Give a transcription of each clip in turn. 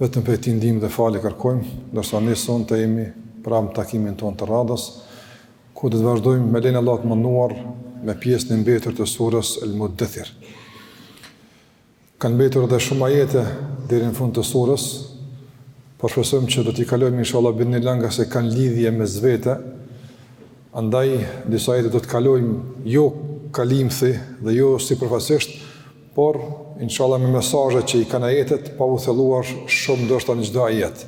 Vetëm prej Tij ndihmë dhe falje kërkojmë, ndërsa ne sonte jemi pranë takimin tonë të radhës, ku do të vazhdojmë me lejen e Allahut të Madhëruar me pjesën e mbetur të surës El Muddathir. Kanë mbetur edhe shumë ajete deri në fund të surës, por shpresojmë që do t'i kalojmë inshallah biidhnilah ngase kanë lidhje mes vete, andaj disa ajete do t'i kalojmë jo kalimthi dhe jo sipërfaqësisht, Por, inshallah me mesazhet që i kanë ajetet pa u thelluar shumë ndoshta në çdo ajet.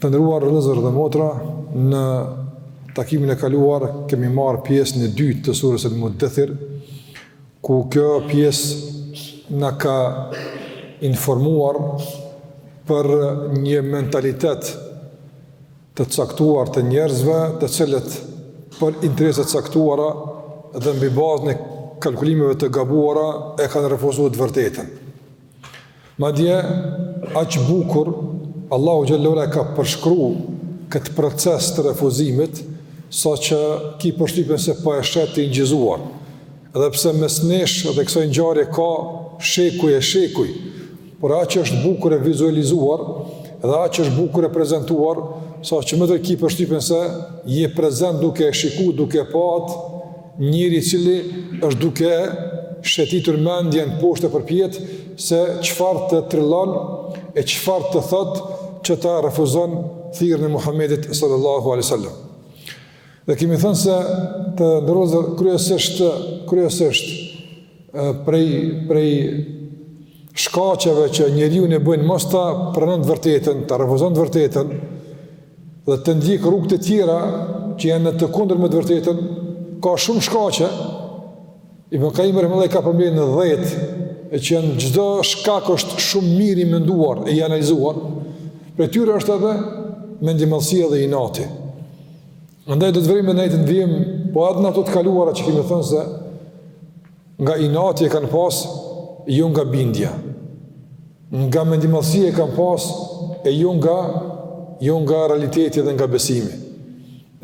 Të nderuar vëllezër dhe motra, në takimin e kaluar kemi marrë pjesën e dytë të surës El Muddathir, ku kjo pjesë na ka informuar për një mentalitet të caktuar të njerëzve të cilët për interesa të caktuara dhe mbi bazën e kalkulimeve të gabuara e kanë refuzuar të vërtetën. Madje aq bukur Allahu xhel-le ue ala e ka përshkru këtë proces të refuzimit saqë ki përshtypjen se po e sheh të inçizuar. Edhe pse mes nesh dhe kësaj ngjarje ka shekuj e shekuj, Por aq është bukur e vizualizuar dhe aq është bukur e prezentuar, saqë vërtet ki përshtypjen se je prezent duke e shiku, duke e patë njeriun i cili është duke e shëtitur mendjen poshtë e përpjetë se çfarë të trillon e çfarë të thotë që ta refuzon thirrjen e Muhamedit sallallahu alaihi wasallam. Dhe kemi thënë se të nderuar vëllezër kryesisht, kryesisht prej, prej shkaqeve që njeriun e bëjnë mos ta pranon të vërtetën, ta refuzon të vërtetën, dhe të ndjek rrugë të tjera që janë në të kundërt me të vërtetën, ka shumë shkaqe, Ibn Kajjimi rahimehullah i ka përmbledh në dhjetë, e që janë çdo shkak është shumë mirë i menduar e i analizuar, prej tyre është edhe mendjemadhësia edhe inati. Andaj do të vërejmë në ajetet në vijim, po edhe në ato të kaluara që kemi thënë se nga inati e kanë pas, jo nga bindja. Nga mendjemadhësia e kanë pas, e jo nga, jo nga realiteti dhe nga besimi.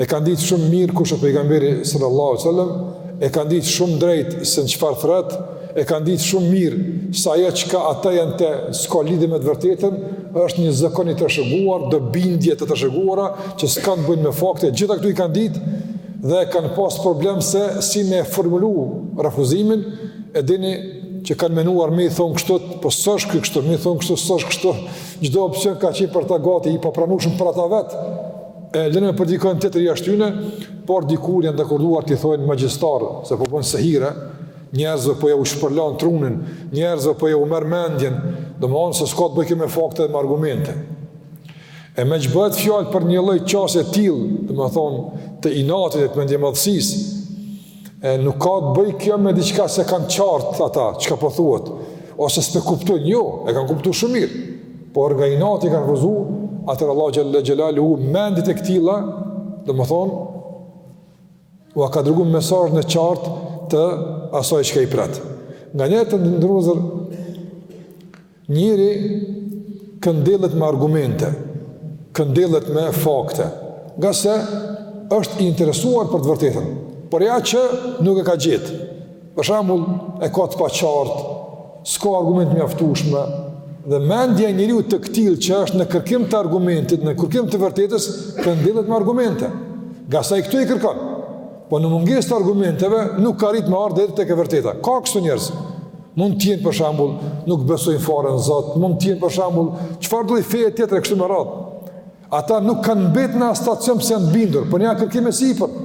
E kanë ditë shumë mirë kush është pejgamberi sallallahu sallam, e kanë ditë shumë drejt se në çfarë thërret, e kanë ditë shumë mirë se ajo çka ata janë në të s'ka lidhe me të vërtetën, është një zakon i trashëguar, do bindje të trashëguara që s'kanë të bëjnë me fakte, gjitha këto i kanë ditë dhe kanë pas problem se si me e formulu refuzimin, e dini që kanë menuar me i thënë kështu, po s'është kjo kështu, me i thënë kështu, s'është kështu, çdo opsion ka qenë për ta gati, i papranushëm për ata vetë, e lëre më për dikënd tjetër jashtë tyre, por dikur janë dakorduar të i thonë magjistar, se po bën sehire, njerëzve po ja u shpërlan trunin, njerëzve po ja u merr mendjen, domethonë se s'ka të bëjë kjo me fakte dhe me argumente. E meqë bëhet fjalë për një lloj qasje të tillë, domethonë, të inatit e të mendjemadhësisë, e nuk ka të bëjë kjo me diçka s'e kanë qartë ata, çka po thuhet, po ose s'po e kuptojnë, jo, e kanë kuptu shumë mirë, por nga inatit kanë refuzu, atëherë Allahu xhelle xhelaluhu, mendjet e këtilla, domethonë, Ua ka dërgu mesazhin e qartë të asaj çka i pret. Nganjëherë, të nderuar vëllezër, njeriu këndellet me argumente, këndellet me fakte, ngase është i interesuar për të vërtetën, por ja që nuk e ka gjetë. Për shembull, e ka të paqartë, s'ka argumente të mjaftueshme dhe mendja e njeriut të këtillë që është në kërkim të argumentit, në kërkim të vërtetës, këndellet me argumente. Ngase ai këto i kërkon. Po në mungesë të argumenteve, nuk ka arritë me ardhë deri tek e vërteta. Ka këso njerëz. Mund të jenë për shembull, nuk besojnë fare në Zot, mund të jenë për shembull, çfarëdo lloj feje tjetër, kështu me radhë. Ata nuk kanë mbet në atë stacion pse janë bindur, por janë në kërkim e sipër.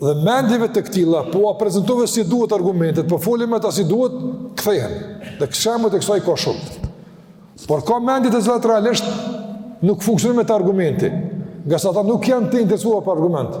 Dhe mendjeve të këtilla, po ua prezentove si duhet argumentet, po folim me ta si duhet, kthehen. Dhe shembuj të kësaj ka shumë. Por ka mendje të cilat realisht, nuk funksionon me to argumenti. Ngase ata nuk janë të interesuar për argument.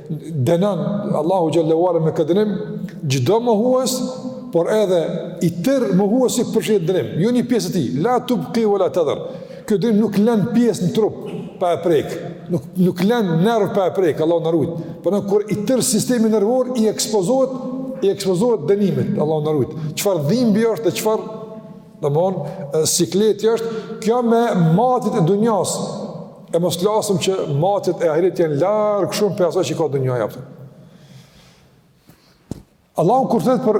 Dënon Allahu xhelle xhelaluhu me këtë dënim çdo mohues, por edhe i tërë mohuesi përfshihet në dënim, jo një pjesë e tij, la tubqi wala tadhar. Ky dënim nuk lën pjesë në trup pa e prek, nuk nuk lën nerv pa e prek, Allahu na rujt. Por kur i tërë sistemi nervor i ekspozohet, i ekspozohet dënimit, Allahu na rujt. Çfarë dhimbje është dhe çfarë domthon sikleti është kjo me matjet e dunjasë E mos flasim që matjet e ahiretit janë larg shumë prej asaj që ka dunjaja. Allahu kur thot për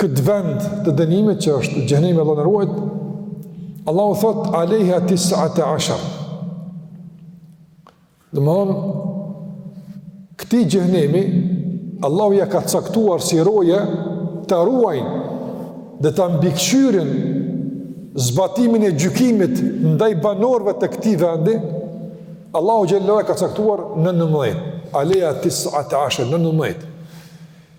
këtë vend të dënimit që është xhehenemi Allahu na ruajt, Allahu thot alaiha tis'ata ashar. Domthon Këtij xhehenemi Allahu ja ka caktuar si roje ta ruajnë dhe ta mbikëqyrin zbatimin e gjykimit ndaj banorëve të këtij vendi. Allahu xhelle xhelaluhu ka caktuar 19. Alaiha tis'ata ashar, 19.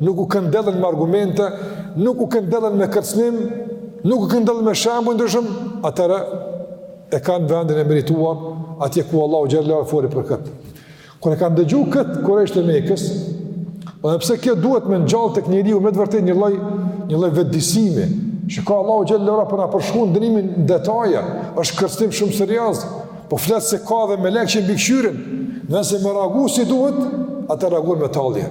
nuk u këndellën me argumente, nuk u këndellën me kërcënim, nuk u këndellën me shembuj të ndryshëm, atëherë e kanë vendin e merituar atje ku Allahu xhelle xhelaluhu foli për këtë. Kur e kanë dëgju këtë kurejshët e Mekës, edhe pse kjo duhet me ngjall tek njeriu me të vërtetë një lloj një lloj vetëdijesimi, që ka Allahu xhelle xhelaluhu po na e përshkruan dënimin në detaje, është kërcënim shumë serioz. Po flet se ka dhe melekë që mbikëqyrin, në vend se me reagu si duhet, ata reaguan me tallje.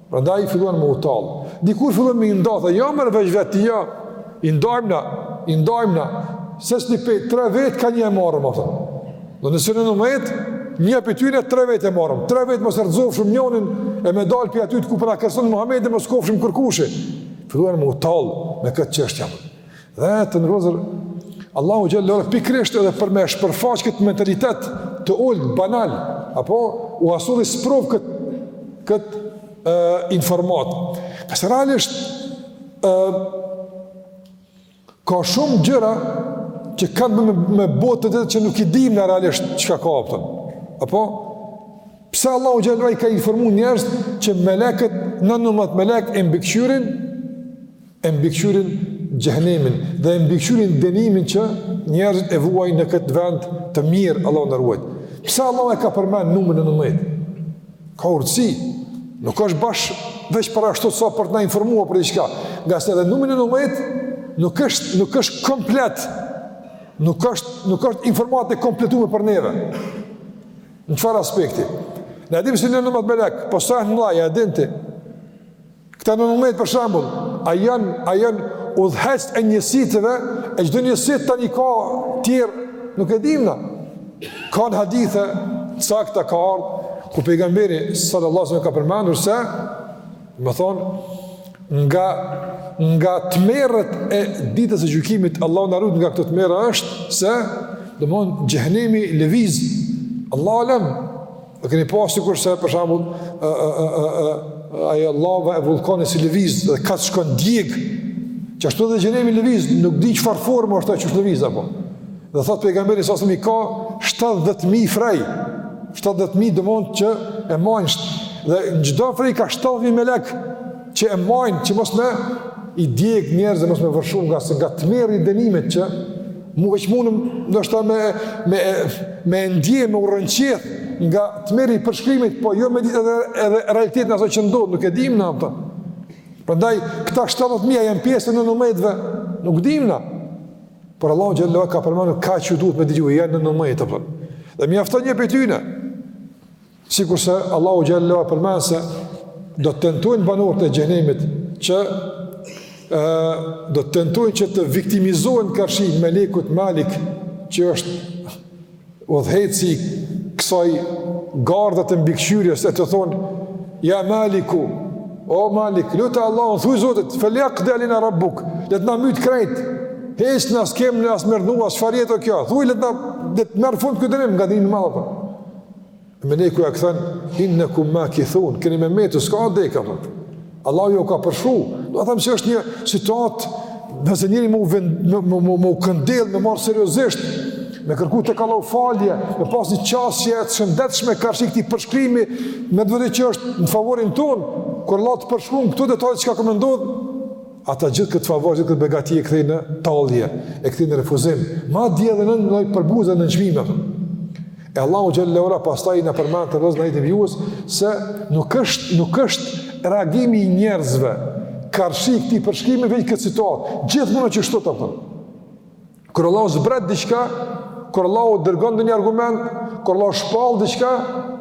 Prandaj filluan me u tall. Dikur filluan me i nda, tha, jo merr veç vetë, jo. I ndajmë na, i ndajmë na. Se s'ni pe, tre vetë ka një e marrim, ato. Nëse janë 19, një prej tyne tre vetë e marrim. Tre vetë mos e rrëzofshim njonin e me dalë prej atyt ku po na kërcënon Muhammedi mos kofshim kërkushi. Filluan me u tall me këtë çështje. Dhe të nderuar vëllezër, Allahu xhele ve ala pikërisht edhe për me shpërfaq këtë mentalitet të ulët, banal, apo ua solli sprovë këtë, këtë e, informatë. Se realisht, e, ka shumë gjëra që kanë me, me botën tjetër që nuk i dimë na realisht çka ka apëtën. Apo? Pse Allahu xhele ve ala i ka informu njerëzit që meleket, 19 melekë e mbikëqyrin, e mbikëqyrin xhehenemin dhe e mbikëqyrin dënimin që njerëzit e vuajnë në këtë vend tmerri Allahu na ruajt. Pse Allahu e ka përmend numrin 19? Ka urtësi. Nuk është bash veç për ashtu sa për të na informuar për diçka. Ngase edhe numri 19 nuk është nuk është komplet. Nuk është nuk është informatë e kompletuar për neve. Në çfarë aspekti? Na e dimë se janë 19 melekë, po sa të mëdhaj a e din ti. Këta 19 për shembull, a janë a janë udhëheqësit e njësiteve, e çdo njësit tani ka tjerë, nuk e dimë na. Ka në hadithe të sakta ka ardhur ku pejgamberi sallallahu alajhi wasallam ka përmendur se domthon nga nga tmerret e ditës së gjykimit Allahu na rujt nga këto tmerra është se domthon xhehenemi lëviz Allahu alem E keni pa sikurse, për shembull, ajo llava e vullkanit si lëviz dhe ka të shkon djeg, qashtu edhe xhehenemi lëviz, nuk di çfarë forme është a qysh lëviz, apo. Dhe thotë pejgamberi sallallahu alajhi wasallam i ka 70.000 frej, 70.000 domthon që e majnë, dhe në çdo frej ka 70.000 melekë që e majnë, që mos me i djeg njerëzit edhe mos me vërshu ngase nga tmerri i dënimit që Mu veç mundëm ndoshta me me me ndje me u rrënqeth nga tmerri i përshkrimit, po jo me ditë edhe edhe realitetin asaj që ndodh, nuk e dimë na ato. Prandaj këta 70000 janë pjesë e 19-ve, nuk dimë na. Por Allahu xhele ve ala ka përmendur kaq duhet me dëgju janë 19 apo. Dhe mjafton një prej tyne. Sikurse Allahu xhele ve ala përmend se do të tentojnë banorët e xhehenemit që ë do të tentojnë që të viktimizohen karshi Melekut Malik, që është udhëheqësi i kësaj garde të mbikëqyrjes e të thonë ja Maliku o Malik lute Allahun thuaj Zotit fel jakdi alejna rabbuk le të na myt krejt hiç na s'kem na as me rrnu a çfarë jetë kjo thuaj le të na le të merr fund ky dënim nga dënimi i madh Meleku ja kthen, innekum makithun, keni me met, s'ka aty deka, apo. Allahu ja ka përshkru, do të thëmë që është një situatë, nëse njeri me u këndell, me marrë seriozisht, me kërku tek Allahu falje, me pas një qasje të shëndetshme, karshi këtij përshkrimi, me të vërtetë që është në favorin tonë, kur Allahu ta përshkrun në këto detaje çka ka me ndodh, ata gjithë këtë favor, gjithë këtë begati e kthejnë në tallje, e kthejnë në refuzim, madje edhe në një përbuzje edhe nënçmime. E Allahu xhelle ve ala pastaj na përmend vëllezër në ajetin vijues se nuk është nuk është reagimi i njerëzve karshi këtij përshkrimi veç këtë situatë. Gjithmonë qeshtu apo. Kur Allahu zbret diçka, kur Allahu dërgon ndonjë argument, kur Allahu shpall diçka,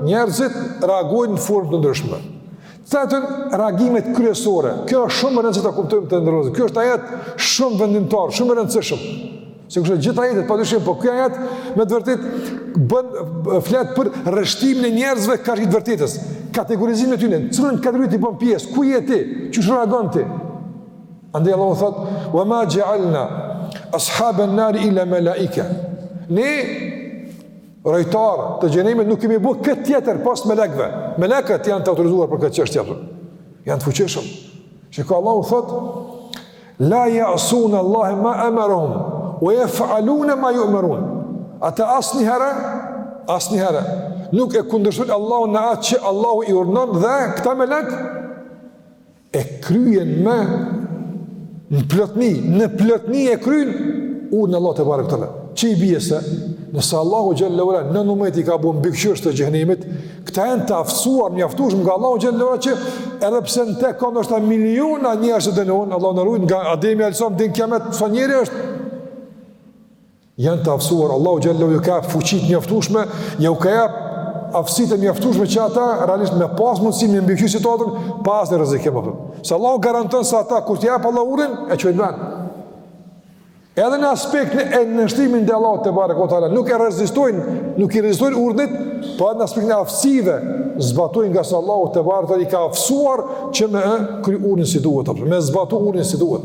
njerëzit reagojnë në formë të ndryshme. Këto janë reagimet kryesore, kjo është shumë rëndësi ta kuptojmë të nderuar, kjo është ajet shumë vendimtar, shumë i rëndësishëm, sikurse gjithë ajetet, pa dyshim, po ky ajet me të vërtetë bën, flet për rreshtimin e njerëzve karshi të vërtetës, kategorizimin e tyne, cilën kategori ti bën pjesë, ku je ti, qysh reagon ti? Andaj Allahu thotë, ue ma xhealna as-haben nari il-la melaike, ne, rojtarë të xhehnemit nuk kemi bërë kënd tjetër pos melekve. Melekët janë të autorizuar për këtë çështje, apo. Janë të fuqishëm. Çka Allahu thot, la jasun Allahe ma emerahum, ue jefalune ma jumerun. Ata asnjëherë, asnjëherë, nuk e kundërshtojnë Allahun në atë që Allahu i urdhnon dhe këta melekë, e kryejnë me një plotni, në plotni e kryejnë urdhnin e Allahut tebareke ve teala. Që i bie se, nëse Allahu xhelle ve ala nonmdhet i ka bo mbikëqyrës të xhehnemit, këta janë të aftësuar, mjaftueshëm nga Allahu xhelle ve ala që edhe pse në te ka ndoshta miliona njerëz që dënohen, Allahu na rujt nga Ademi alejhi selam, deri n'kijamet, sa njeri është, Janë të aftësuar, Allahu xhelle ve ala ju ka e fuqi t'mjaftushme, ju ka e aftësitë e mjaftushme që ata realisht me pas mundësi me mbikëqyr situatën, pa asnjë rrezikim, apo. Se Allahu garanton se ata, kur t'ja jep Allahu urdhnin, e çojnë n'ven. Edhe në aspektin e nënshtrimit ndaj Allahut tebareke ve teala, nuk e rezistojnë, nuk i rezistojnë urdhnit, po po edhe në aspektin e aftësive, zbatojnë ngase Allahu tebareke i ka aftësuar që me e kry urdhnin si duhet, apo. me zbatu urdhnin si duhet.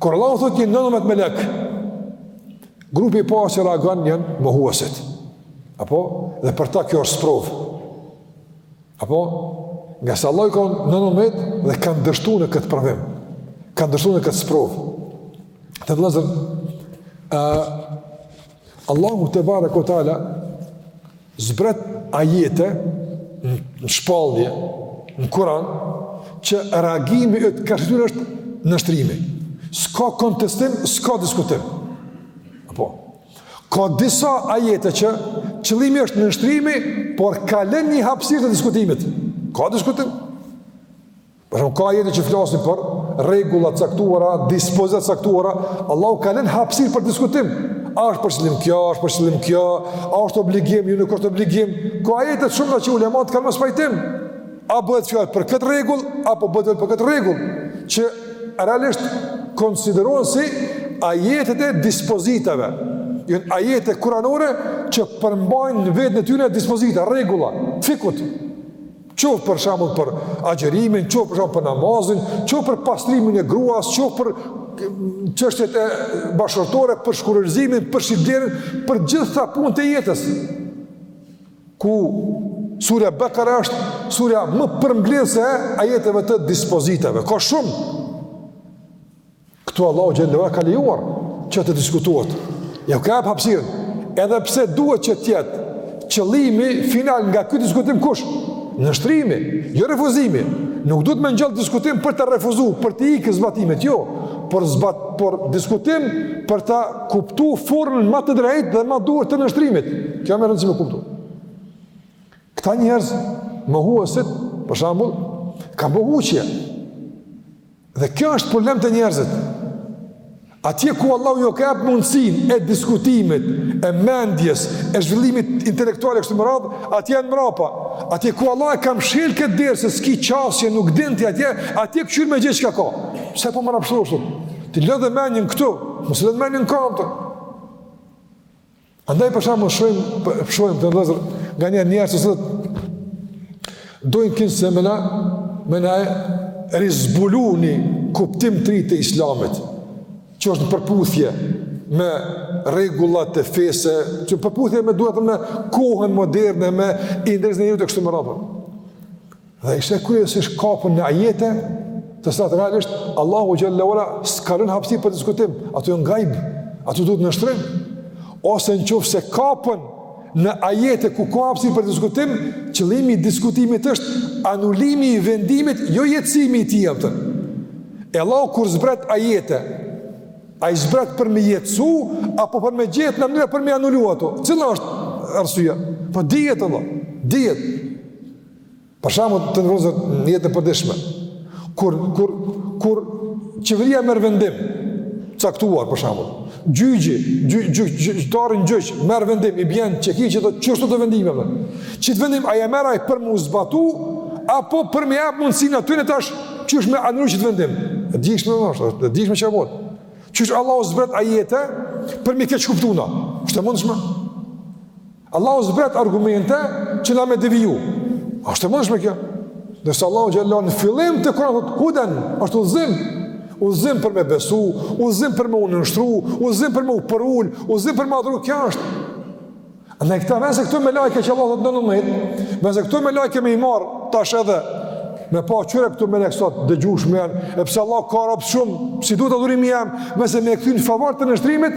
Kur Allahu thot janë nonmdhet melek, grupi i parë që reagon janë mohuesit. Apo? Dhe për ta kjo është sprovë. Apo? Ngase Allahu i ka nonmdhet dhe kanë dështu në këtë provim. Kanë dështu në këtë sprovë. Të vëllezër, uh, Allahu tebareke ve teala zbret ajete në shpallje, në kuran, që reagimi i kësaj natyre është nënshtrimi. S'ka kontestim, s'ka diskutim. Apo, ka disa ajete që qëllimi është nënshtrimi, por ka lën një hapsirë të diskutimit. Ka diskutim? Për shembull ka ajete që flasin për rregulla t'caktuara, dispozita t'caktuara, Allahu ka lën hapsir për diskutim. A është për qëllim kjo, a është për qëllim kjo, a është obligim, jo nuk është obligim. Ka ajete të shumta që ulemat kanë mospajtim. A bëhet fjalë për këtë rregull, apo bëhet për këtë rregull, që realisht konsiderohen si ajetet e dispozitave, janë ajete kuranore që përmbajnë në veten e tyre dispozita, rregulla fikhut. qoftë për shembull për agjerimin, qoftë për shembull për namazin, qoftë për pastrimin e gruas, qoftë për çështjet bashkëshortore, për shkurorëzimin, për shitblerjen, për gjithë punët e jetës. Ku surja Bekara është surja më përmbledhëse e ajeteve të dispozitave. Ka shumë Këtu Allahu xhel-le ve ala ka lejuar që të diskutohet. Ja ka hap hapësirën. Edhe pse duhet që të jetë qëllimi final nga ky diskutim kush? Nënshtrimi, jo refuzimi. Nuk duhet me ngjall diskutim për të refuzuar, për të ikë zbatimit, jo, por zbat por diskutim për ta kuptuar formën më të drejtë dhe më të duhur të nënshtrimit. Kjo me rëndësi me kuptu. Këta njerëz mohuesit, për shembull, kanë bë huqje, Dhe kjo është problem te njerëzit. Atje ku Allahu jau ka hap mundësin e diskutimit, e mendjes, e zhvillimit intelektual e kështu me radhë, atje janë mrapa. Atje ku Allah e ka mshel këtë derë, se s'ki qasje, nuk din ti atje, atje këqyrë me gjithë çka ka. Se po merr, a s'është ashtu? Ti lodhe menjën këtu, mos e lodh menjën këmte. Andaj për shembull shohim shohim nga një njerëz të cilët dojnë kinse me na me na rizbulu ni kuptim të ri të islamit që është në përputhje me rregullat e fesë, që përputhje me dun me kohën moderne me indeksin e jetës kështu me radhë. Dhe i sheh kryesisht kapen në ajete, të cilat realisht Allahu xhel-le ve ala s'ka lënë hapësirë për diskutim, ato janë gajb, ato duhet nënshtrim. Ose në qoftë se kapen në ajete ku ka hapësirë për diskutim, qëllimi i diskutimit është anulimi i vendimit, jo jetësimi i tij. E Allah kur zbret ajete, a i zbret për me jetësu, apo për me gjet mënyra për me anulu ato. Cila është arsyeja? Po dihet Allah, dihet. Për shembull, të ndodh n'jetë të përditshme. Kur kur kur qeveria merr vendim caktuar për shembull, gjyqi, gjyqtari në gjyq merr vendim i bjen çekiç, do të thotë të vendimit e. Qit vendim a e merr ai për mu zbatu apo për më jap mundësinë atyne tash qysh me anulu qit vendim. E di ç'më më thosh, e di ç'më çfarë bën. Qysh Allahu zbret ajete për me i keqkuptu na. Është e mundshme. Allahu zbret argumente që na me deviju. Asht e mundshme kjo. Nëse Allahu xhele në fillim të Kuranit, thotë, huden, asht udhëzim, udhëzim për me besu, udhëzim për me u nënshtru, udhëzim për me u përul, udhëzim për me adhuru, kjo është. Në këta veç se këto melaike që Allah thotë në nëmëjt, veç se këto melaike me i marrë, tash edhe, me pa qyre këto melaike sa të dëgjueshme janë, e pse Allah ka rapë shumë, si du të adhurimi jam, veç se me këtu në favor të nënshtrimit,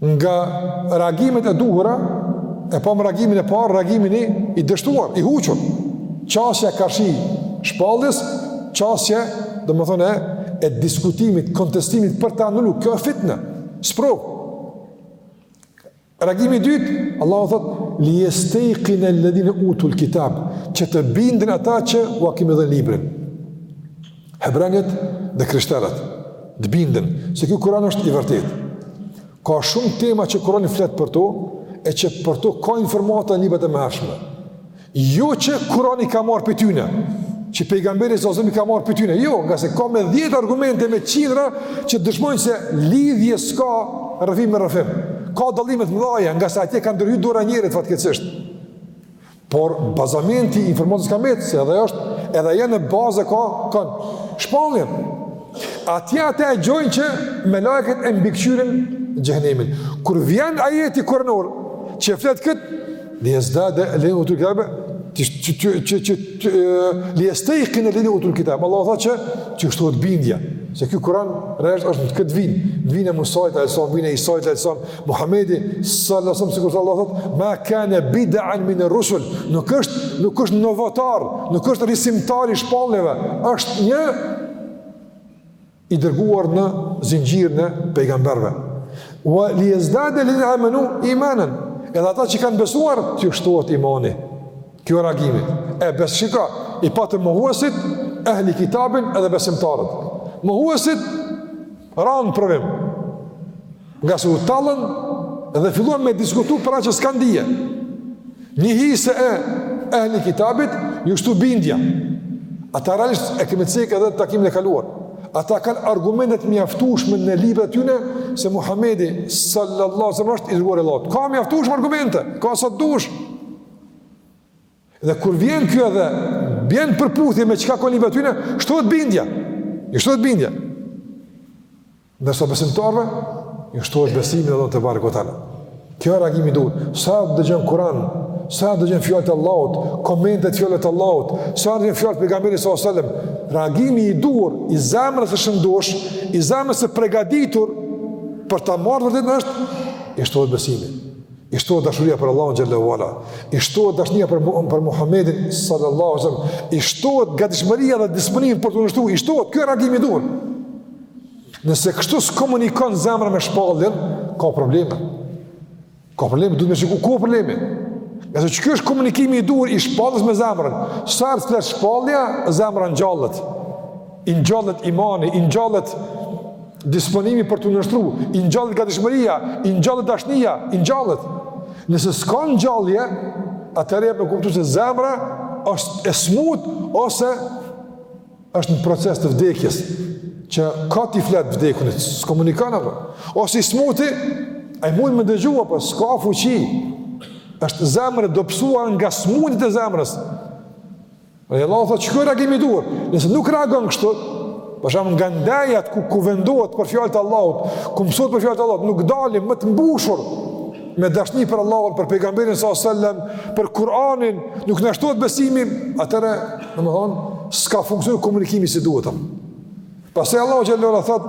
Nga reagimet e duhura, e pamë reagimin e parë, reagimin i, i dështuar, i huqur. Qasja karshi shpalljes, qasja, domethënë, e, e diskutimit, kontestimit për ta anulu, kjo e fitne, sprovë. Reagimi i dytë, Allahu thotë, li jestejkine ledhine utul kitab, që të binden ata që ua kemi dhënë librin. Hebrenjët dhe krishterët të binden se kjo kuran është i vërtet. Ka shumë tema që kurani flet për to, e që për to ka informata në librat e hershme. Jo që kurani i ka marrë prej tyne, që pejgamberi salallahu selem i ka marrë prej tyne. Jo, ngase ka me dhjetëra argumente me qindra që dëshmojnë se lidhje s'ka rrëfim me rrëfim. Ka dallime të mëdhaja, ngase atje ka ndërhy dora e njerit fatkeqësisht. Por bazamenti i informatës ka mbetë, se edhe është, edhe ajo në bazë ka kon shpallje. Atje ata e gjojnë që melaiket e mbikëqyrin xhehenemin. Kur vjen ajeti kuranor që flet kët li yazdada lahu tul kitab ti ti ti ti ti li yastayqin alladhi utul kitab Allah thotë që t'i shtohet bindja se ky Kur'an është, është këtë vijë, vijën e Musait alejhi selam, vijën e Isait alejhi selam Muhamedi sallallahu alaihi wasallam sikur Allahu thotë ma kana bid'an min ar-rusul nuk është nuk është novator nuk është risimtar i shpalljeve është një i dërguar në zinxhirin e pejgamberëve wa li yazdada alladhina amanu imanan edhe ata që kanë besuar t'ju shtohet imani kjo reagimi e bes- shiko i patë mohuesit ehli kitabin edhe besimtarët mohuesit Ranë n'provim, ngase u tallën dhe filluan me diskutu për atë që s'kanë dije. Një hise e, ehli kitabit, ju shtu bindja. Ata realisht e kemi cekë edhe në takimin e kaluar. Ata kanë argumente të mjaftushme në librat e tyne se Muhammedi sallallahu sallam është i dërguar i Allahut. Ka mjaftushme argumente, ka sa të dush. Dhe kur vjen kjo edhe bjen përputhje me çka ka librat e tyne, shtohet bindja. I shtohet bindja. Ndërsa besimtarëve, i shtohet besimi n'Allahun tebareke ue teala. Kjo o reagimi i duhur. Sa dëgjon Kuran, sa dëgjon fjalët e Allahut, komentet fjalët e Allahut, sa dëgjon fjalët e pejgamberit s.a.s. Reagimi i duhur, i zemrës së shëndoshë, i zemrës së pregaditur, për ta marrë vërtetën është, i shtohet besimi. i shtohet dashuria për Allahun xhele ue ala, i shtohet dashnia për Muhamedin sallallahu alaihi wasallam, i shtohet gatishmëria dhe disponimi për t'u nënshtru, i shtohet ky reagimi i duhur. Nëse kështu s'komunikon zemra me shpalljen, ka probleme. Ka probleme, duhet me shiku ku ka probleme. Nëse qikjo është komunikimi i duhur i shpalljes me zemrën, sa herë flet shpallja, zemra ngjallet. I ngjallet imani, i ngjallet disponimi për t'u nënshtru, i ngjallet gadishmëria, i ngjallet dashnia, i ngjallet. Nëse s'ka ngjallje, atëherë e për kuptu se zemra është e smut, ose është në proces të vdekjes, çka t'i flet të vdekunit, s'komunikon apo, ose i smuti, ai mund me dëgju apo, s'ka fuqi, është zemër e dobësuar nga smundjet e zemrës, Dhe Allahu thotë, qiky reagimi i duhur. Nëse nuk reagon kështu, për shembull nga ndejat ku kuvendohet për fjalët e Allahut, ku mësohet për fjalët e Allahut, nuk dalim më të mbushur me dashni për Allahun, për pejgamberin s.a.s. për Kur'anin, nuk na shtohet besimi, atëherë, domethonë, s'ka funksionu komunikimi si duhet. Pastaj Allahu xhele ue ala thotë,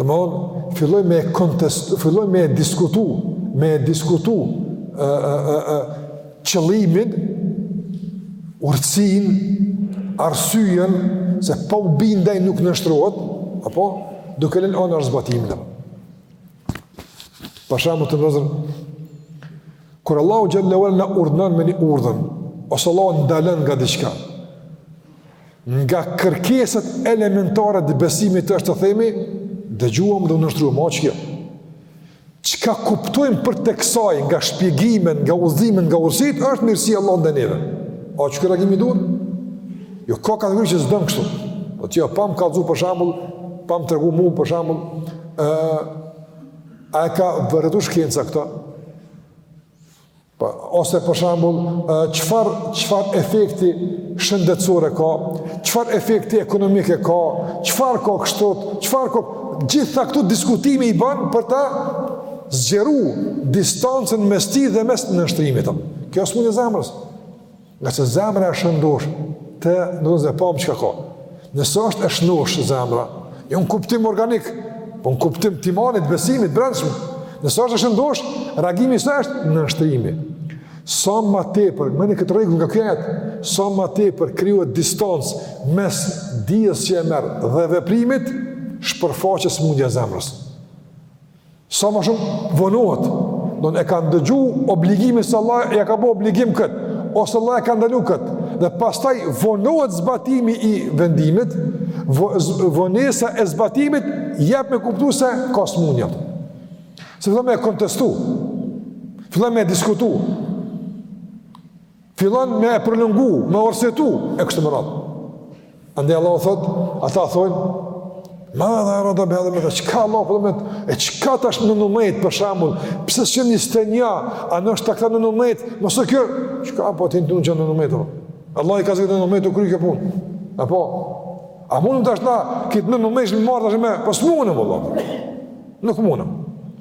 Domethonë, fillon me e kontestu, fillon me e diskutu, me e diskutu e, e, e, e, qëllimin, urtësinë, arsyen, se pa u bind ai nuk nënshtrohet, apo, duke lënë anash zbatimin. Për shembull, vëllezër, kur Allahu xhele na urdhnon me një urdhën, ose Allahu ndalon nga diçka, Nga kërkesat elementare të besimit është të themi, dëgjuam dhe u nënshtruam, o qikjo. Çka kuptojmë përtej kësaj nga shpjegimet, nga udhëzimet, nga urtësitë, është mirësi e Allahut ndaj neve. O qiky reagimi i duhur. Jo, ka kategori që s'don kështu. Thotë jo, pa më kallzu për shembull, pa më tregu mu për shembull, uh, a e ka vërtetu shkenca këta? Ose për shembull, çfarë çfarë efekti shëndetësore ka, çfarë efekti ekonomike ka, çfarë ka kështu, çfarë ka gjitha këto diskutime i ban për ta zgjeru distancën mes tij dhe mes nënshtrimit. Kjo është smundje e zemrës. Ngase zemra e shëndosh, të në dhënë dhe pamë çka ka. Nëse është e shëndosh zemra, jo në kuptim organik, po në kuptim t'imanit, besimit, brendshme. Nëse është e shëndosh, reagimi i saj është nënshtrimi. Sa ma tepër, merrni këtë rregull nga ky ajet, sa ma tepër krijohet distancë mes dijes që e merr dhe veprimit, shpërfaqet smundja e zemrës. Sa më shumë vonohet, do të e kanë dëgju obligimin se Allahu ia ka bo obligim kët, ose Allahu e ka ndalu kët. Dhe pastaj vonohet zbatimi i vendimit, vonesa e zbatimit jep me kuptu se ka smundje. Se fillon me e kontestu. Fillon me e diskutu. fillon me e prolongu, me u arsyetu, e kështu me radhë. Andaj Allahu thotë, ata thonë, ma dhe e rada me edhe me dhe, çka Allahu po do me, e çka është nëntëmbëdhjetë për shembull, pse s'janë njëzet e nja, a në është ta këta nëntëmbëdhjetë, më së kjo, çka po të në gjënë nëntëmbëdhjetë, Allahu i ka zgjedh nëntëmbëdhjetë u kry kjo punë, a po, a mundem të është na, këta nëntëmbëdhjetë me marrë, me, po s'mundem, Allah, nuk mundem,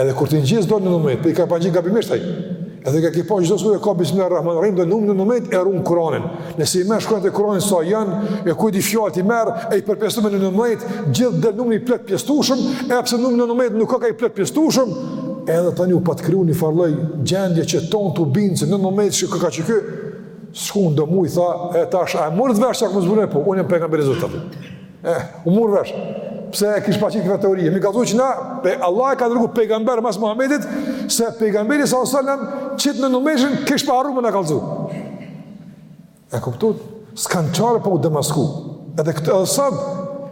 Edhe kur t'i njehsh do nëntëmbëdhjetë, po i ka pa njeh gabimisht ai. Edhe ka kipo çdo sure ka bismillah rahman rahim do numri nëntëmbëdhjetë e run Kur'anin. Nëse i merr shkronjat e Kur'anit sa janë, e ku di fjalët i merr, e i përpjeston me nëntëmbëdhjetë, gjithë del numri i plotpjestushëm, e pse numri nëntëmbëdhjetë nuk ka ka i plotpjestushëm, edhe tani u pat kriju një farë lloj gjendje që tanë u bindën se nëntëmbëdhjetë çka ka qit ky, shkun do mu i tha, e tash a e merrni vesh çka kam zbulu, po unë jam pejgamber i Zotit Eh, u mur vesh pse e kish pa qit këtë teori. Me i kallzu që na, pe Allahu ka dërgu pejgamber mas Muhamedit, se pejgamberi sa sallam qit nëntëmbëdhjetëshin kish pa harru me na kallzu. E kuptuat? S'ka çare po u demasku. Edhe këtë edhe sot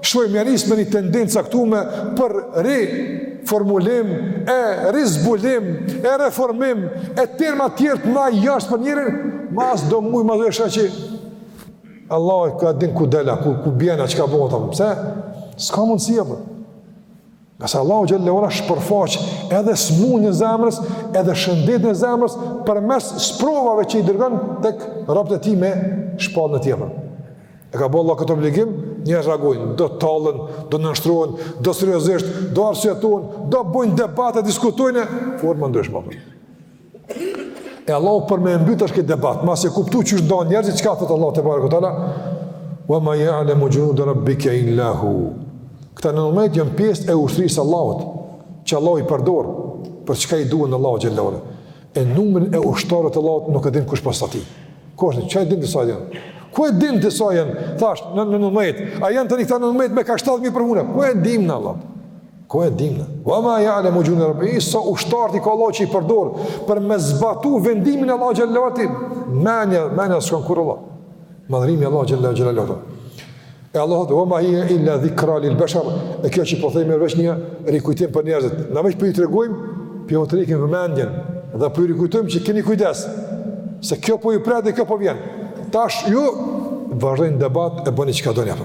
shohim njerëz me një tendencë t'caktume për riformulim e rizbulim e reformim e terma tjerë ma jashtë për njerin ma as do muj ma dhe shë që Allahu ka din ku dela, ku, ku bjena, çka bohet, a po, pse? S'ka mundësi, e po. Ngase Allahu xhelle ve ala shpërfaq edhe smundjen e zemrës, edhe shëndetin e zemrës, përmes sprovave që i dërgon tek robt e Tij me shpalljen e Tij, e po. E ka bo Allahu këtë obligim, njerëz reagojnë, do tallen, do nënshtrohen, do seriozisht, do arsyetohen, do bëjnë debate, diskutojnë, forma t'ndryshme, a po. E Allahu për me mbyt tash këtë debat, masi e kuptu çka thonë njerëzit, çka thotë Allahu tebareke ve teala? Wa ma ja'lemu xhunude rabbike il-la hu. Këta nëntëmbëdhjetë janë pjesë e ushtrisë Allahut, që Allahu i përdor, për çka i duhen Allahut xhelle ve ala. E numrin e ushtarëve t'Allahut nuk e din kush pos Tij. Kush që e din ti sa janë? Ku e din ti sa janë, thashtë, nëntëmbëdhjetë? A janë të një këta nëntëmbëdhjetë me ka 7.000 përmune? Ku e din në Allahut? Ku e dinë? Wa ma ya'lamu junud rabbi sa ushtarë i ka Allah që i përdor për me zbatu vendimin e Allah xhallahu manja manja s'kan kur Allah. Madhrimi Allah xhallahu xhallahu. E Allahu tha wa ma hiya illa dhikra lil bashar. E kjo që po themi është një rikujtim për njerëzit. Na veç po i tregojmë, po u tërheqim vëmendjen dhe po i rikujtojmë që keni kujdes. Se kjo po ju pret dhe kjo po vjen. Tash ju vazhdoni debate, bëni çka doni apo.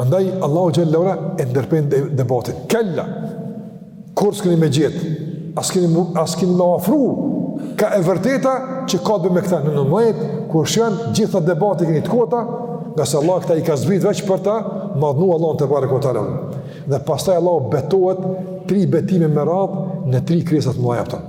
Andaj, Allahu xhelle ue ala e ndërpren debatin. Kella, kurrë s'kini me gjetë, as kini, as kini m'u afru kah e vërteta çka të bëjë me këta. Nëntëmbëdhjetë, kur shën gjitha debatet i kini të kota, ngase Allah këta i ka zbrit veç për ta madhnu Allahun tebareke ue teala. Dhe pastaj Allah betohet tri betime me radhë në tri krijesa të mëdhaja, a kupton.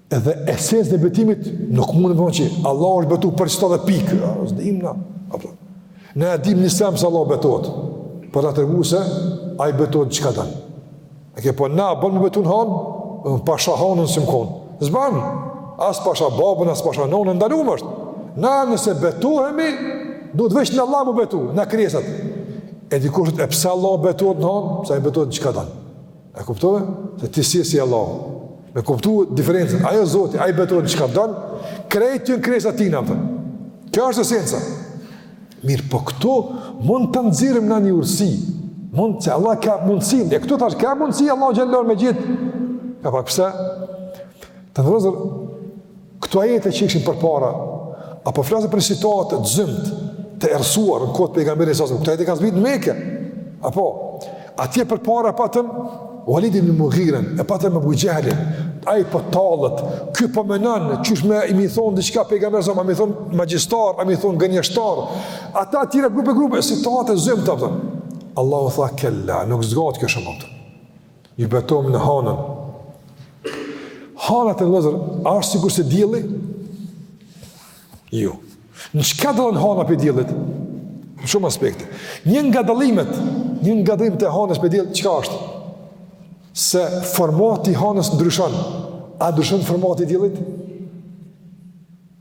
Edhe esencën e betimit nuk mund të thojmë që Allahu është betu për qëta dhe pikë, s'e dimë na. Apo. Ne e dimë një send se Allahu betohet. Për me tregu se ai betohet n'çka don. Okej, po na a bën m'u betu n'hanë, pasha hanën sim kon. S'ban. As pasha babën, as pasha nonën, e ndalume është. Na nëse betohemi, duhet veç në Allah m'u betu, na krijesat. E dikush e pse Allahu betohet në hanë, se ai betohet çka don. E kuptove? Se ti s'je si Allahu. Me kuptu diferencën. Ai o Zoti, ai betohet çka don, krejt janë krijesa t'tina. A kupton. Kjo është esenca. Mirë, po këtu mund ta nxirrim naj urtësi. Mund që Allah ka mundësin. E këtu tash, ka mundësi Allah gjellon me gjetë ka pak. Pse? Të nderuar vëllezër, këto ajete që ishin përpara, apo flasin për situatë të zymët, të errësuar në kohë të pejgamberit alejhi selam, këto ajete kanë zbritë në Meke, apo, atje përpara patëm, Walid ibn Mughiren, e patëm Ebu Xhehlin, ai po tallet, ky po menon, qysh me i thonë diçka pejgamberit alejhi selam, a me i thonë magjistar, a me i thonë gënjeshtar, ata tjerët grupe grupe, situatë të zymët, Allahu tha, kella, nuk zgat kjo shumë, Ju betohem në hanën. Hana, të nderuar vëllezër, a është sikur se dielli? Jo. Në çka dallon hana prej diellit? Në shumë aspekte. Një nga dallimet, një nga dallimet e hanës prej diellit, çka është? Se formati i hanës ndryshon. A ndryshon formati i diellit?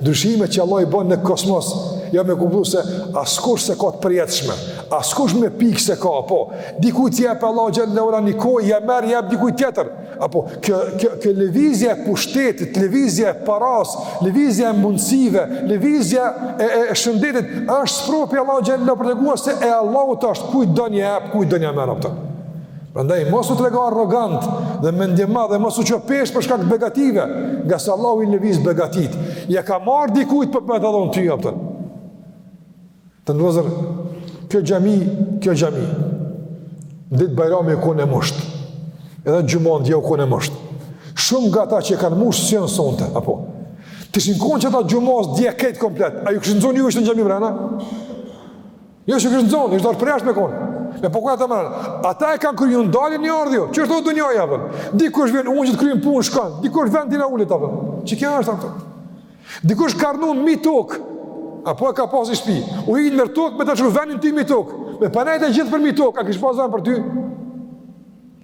Ndryshimet që Allah i bën në kosmos, janë me kuptu se askush s'e ka të përjetshme, askush me pikë s'e ka, apo dikujt ja jep Allah xhelle ue ala një kohë, ja merr, ja jep dikujt tjetër. Apo kjo kjo kjo lëvizje e pushtetit, lëvizje e paras, lëvizje e mundësive, lëvizje e, e, e shëndetit është sprovë prej Allahut xhelle ue ala për të tregu se e Allahut është kujt don ja jep, kujt don ja merr, a kupton. Prandaj mos u trego arrogant dhe mendjemadh dhe mos u ço pesh për shkak të begative, ngase Allahu i lëviz begatit. Ja ka marr dikujt për me dhënë ty atë. Të nderuar vllezër, kjo xhami, kjo xhami. Dit Bajrami u kon musht. Edhe xhumanë dje u kon musht. Shumë nga ata që e kanë musht s'janë sonte, apo. T'kishin kon qata t'xhumasë dje këtu komplet. A ju kish zonë ju në xhami mrena? Jo që kështë në zonë, ishtë dorë përjasht me konë. Me po kujta të mërën. Ata e kanë kërë ju ndalin një ardhjo. Që është do të njëja, për. Dikush vjen unë që të kryim punë shkanë. Dikush vend dina ullit, për. Që kja është, për. Dikush karnu mi tokë. Apo e ka pas i shpi. U i në mërë tokë me të që vendin ti mi tokë. Me panajt e gjithë për mi tokë. A kështë pas për ty?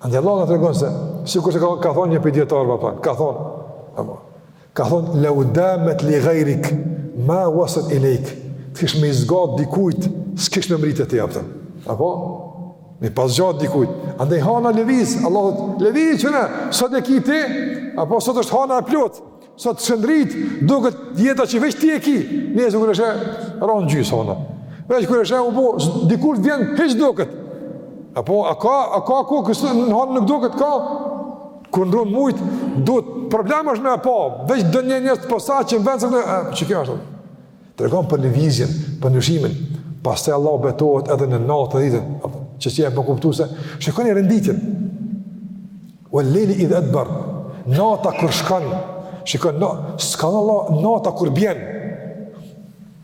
Andaj Allah na tregon se sikurse ka, ka thonë një prej dijetarëve apo ka thonë apo ka thonë lau damat li ghayrik ma wasalat ilayk. T'i kish me i zgjat dikujt, s'kish mrrit te ti apo. Apo me i pas zgjatë dikujt. Andaj hana lëviz, Allahu e lëviz që na, sot e ki ti, apo sot është hana e plot. Sa të shëndrit, duket jeta që veç ti e ki, nesër kur e sheh, ra n'gjysë hana. Veç kur e sheh, u bo, dikur vjen, hiç s'duket. Apo, a ka, a ka kur hana nuk duket, ka. Kur ndrron muji, duhet, problem është me e pa, veç do njerëz të posaçëm vendë se këtë, qekjo është, Tregon për lëvizjen, për ndryshimin. Pastaj Allahu betohet edhe në natën dhe ditën. Që si e po kuptu se, shikoni renditjen. Wal leyli idh edbar, nata kur shkon, shikoni, s'ka thonë Allahu, nata kur vjen.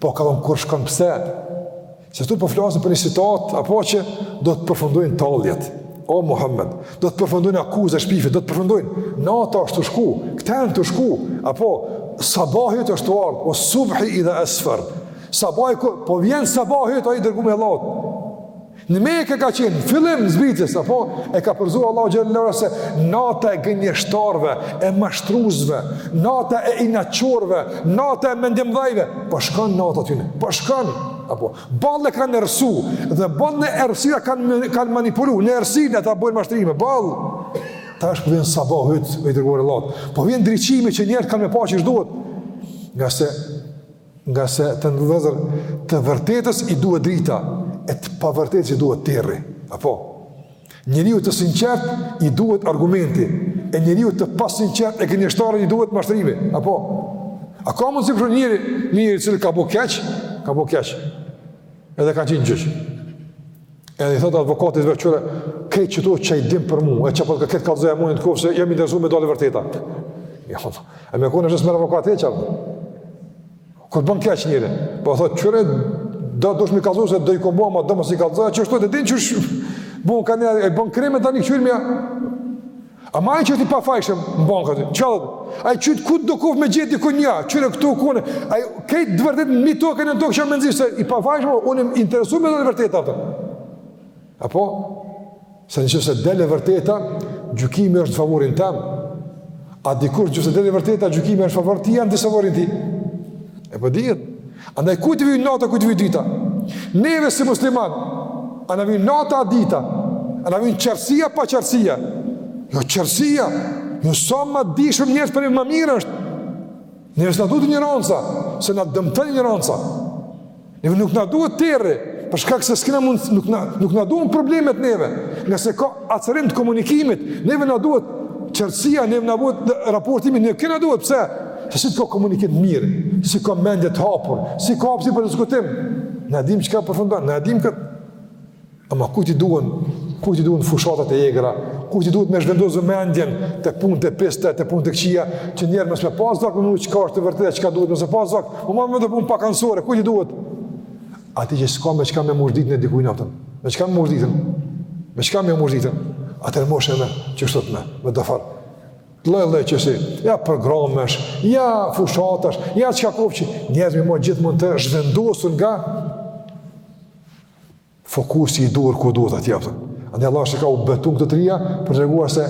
Po ka thonë kur shkon pse? Se këtu po flasim për një situatë apo që do të përfundojnë talljet. O Muhammed, do të përfundojnë akuzat e shpifjet, do të përfundojnë. Nata është tu shku, këta janë tu shku. Apo sabahi është tu ardh, wes subhi idha asfar. Sabahi ku po vjen sabahi o i dërgumi i Allahut. Në Mekë ka qenë fillim zbritjes, apo e ka përgëzu Allahu xhel-le shanuhu se nata e gënjeshtarëve, e mashtruesve, nata e inaçorëve, nata e mendjemdhajve, po shkon nata e tyne, po shkon, apo, boll e kanë errësu, dhe boll në errësira kanë, kanë manipulu, në errësirë ata bojnë mashtrime, boll, tash po vjen sabahi, o i dërguari i Allahut, po vjen ndriçimi që njerëzit kanë me pa qysh duhet, ngase, ngase të nderuar vllezër, të vërtetës i duhet drita, e të pavërtetës i duhet terri, apo, Njeriu të sinqert i duhet argumenti, e njeriu të pasinqert e gënjeshtarit i duhet mashtrimi, apo? A ka mundësi psh njeri, njeri i cili ka bo keq, ka bo keq, edhe e kanë qit n'gjyq. Edhe i thotë advokatit kqyre, krejt qato që i din për mu, e çka të ketë kallzoja, amanet të koftë, se jam i interesu me dalë vërteta. Jo, e me kon ashtu s'merr avokat hiç fare. Kur bën keq njeri, po thotë qyre do dush me i kallëzu se do i kom bo ama do mos i kallëzo, çu thotë din çu bën kanë e bën krime tani çu më. Ama që është i pafajshëm bën këtë. Çu ai çu kudo kof me gjet diku një, qyre këtu u konë. Ai ke të vërtet mi tokën në tokë çam mendoj se i pafajshëm u interesu me e vërtetu atë. Apo, se në qof se del e vërteta, gjykimi është favorin tem, a dikush qof se del e vërteta, gjykimi s'është favorin ti, a në disfavorin ti. E po dihet, andaj kujt i vyn nata, kujt i vyn dita? Neve si musliman, a na vyn nata a dita? A na vyn qartësia paqartësia? Jo qartësia, jo sa ma di shumë njerëz për ne ma mirë është. Neve s'na duhet injoranca, se na dëmton injoranca. Neve nuk na duhet terri, për shkak se s'kena mund nuk na nuk na duhen problemet neve. Ngase ka acarim të komunikimit, neve na duhet qartësia, neve na duhet raport i mirë, neve na duhet pse? Se si të ka komunikim të mirë, si ka mendje të hapur, si ka hapësi për diskutim. Na e dim çka përfundon, na e dim kët. Ama kujt i duhen, kujt i duhen fushatat e egra, kujt i duhet me zhvendosë mendjen te punët e pista, te punët e këqija, që njerëz mos me pasë vakt, me çka është e vërtetë, çka duhet mos me pasë vakt, me u marrë me do punë pak anësore, kujt i duhet? Atij që s'ka me çka me mëshdit në dikujnë atëm, me çka me mëshditën, me çka me mëshditën, atëher moshe me, që është të me, me do farë. Lloj, lloj, që si, ja programesh, ja fushatash, ja çka kof që njerëzimi ma gjithmonë të zhvendosen nga fokusi i duhur ku duhet atje apo. Andaj Allahu ka u betu këto trija për të treguar se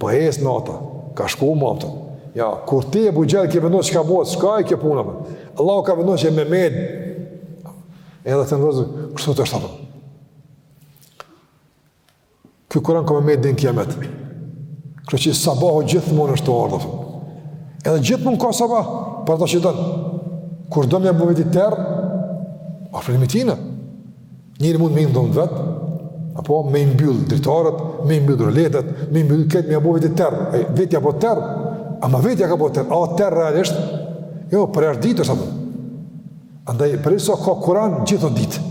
po ec nata, ka shku më ato. Ja, kur ti Ebu Xhehl ke vendosur çka bëhet, çka e ke puna apo. Allahu ka vendosur që me met. Edhe të vendos, kështu është. Ky Kur'an ka me met deri n'kiamet. Kështu që sabahu gjithmonë është tu ardhë. Edhe gjithmonë ka sabah, për ata që don. Kush do me ia bo vetit terr, aferim tina. Njeri mund me ndejt vet, apo me i mbyll dritaret, me i mbyll roletat, me i mbyll këtë me ia bo vetit terr. Ai vetë ja bo terr, ama vetë ka bo terr, a terr realisht? Jo, përjasht ditë sa. Andaj për sa ka Kur'an gjithë ditë.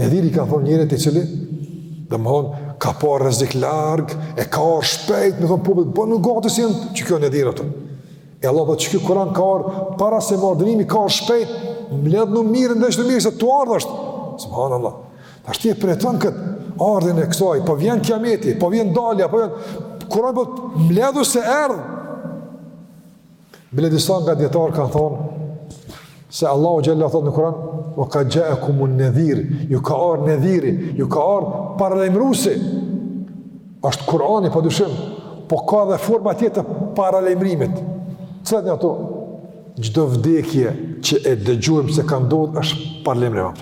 Nedhir i ka thonë njerit i cili, domethonë, ka pa rrezik larg, e ka ardh shpejt, me thonë publik, bonu gati si jenë, që kjo nedhir asht. E Allah dhe që kjo kuran ka ardh, para se me ardh dënimi ka ardh shpejt, mledhnu mirë, në në mirë, se tu ardhë është. Subhanallah. Tash ti e përjeton këtë ardhjen e kësaj, po vjen kiameti, po vjen dalja, po vjen... Kuran po mledhu se erdhë. Bile disa nga dijetarët kanë thonë se Allahu xhel-le thotë në Kuran ue xhaekumun nedhir ju ka ardhë nedhiri ju ka ardhë paralajmëruesi është Kurani pa dyshim po ka dhe forma tjera të paralajmërimit cëtë një ato çdo vdekje që e dëgjojmë se ka ndodhë është paralajmërim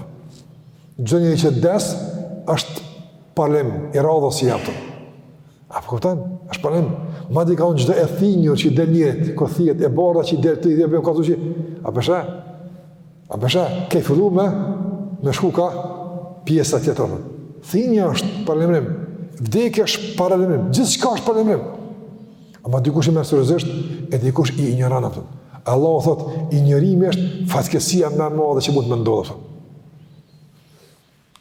çdo njeri që des është paralajm i radhës i jeptëm A po kupton? Është paralajmërim. Madje ka çdo e thinjur që del njerit, kur thihet e bardha që del ti dhe bën ka thoshë. A po shë? A po shë? Ke filluar me me shku ka pjesa tjetër. Thinja është paralajmërim. Vdekja është paralajmërim. Gjithçka është paralajmërim. Ama dikush i merr seriozisht e dikush i injoron atë. Allahu thotë, injorimi është fatkeqësia më e madhe që mundet me ndodhë.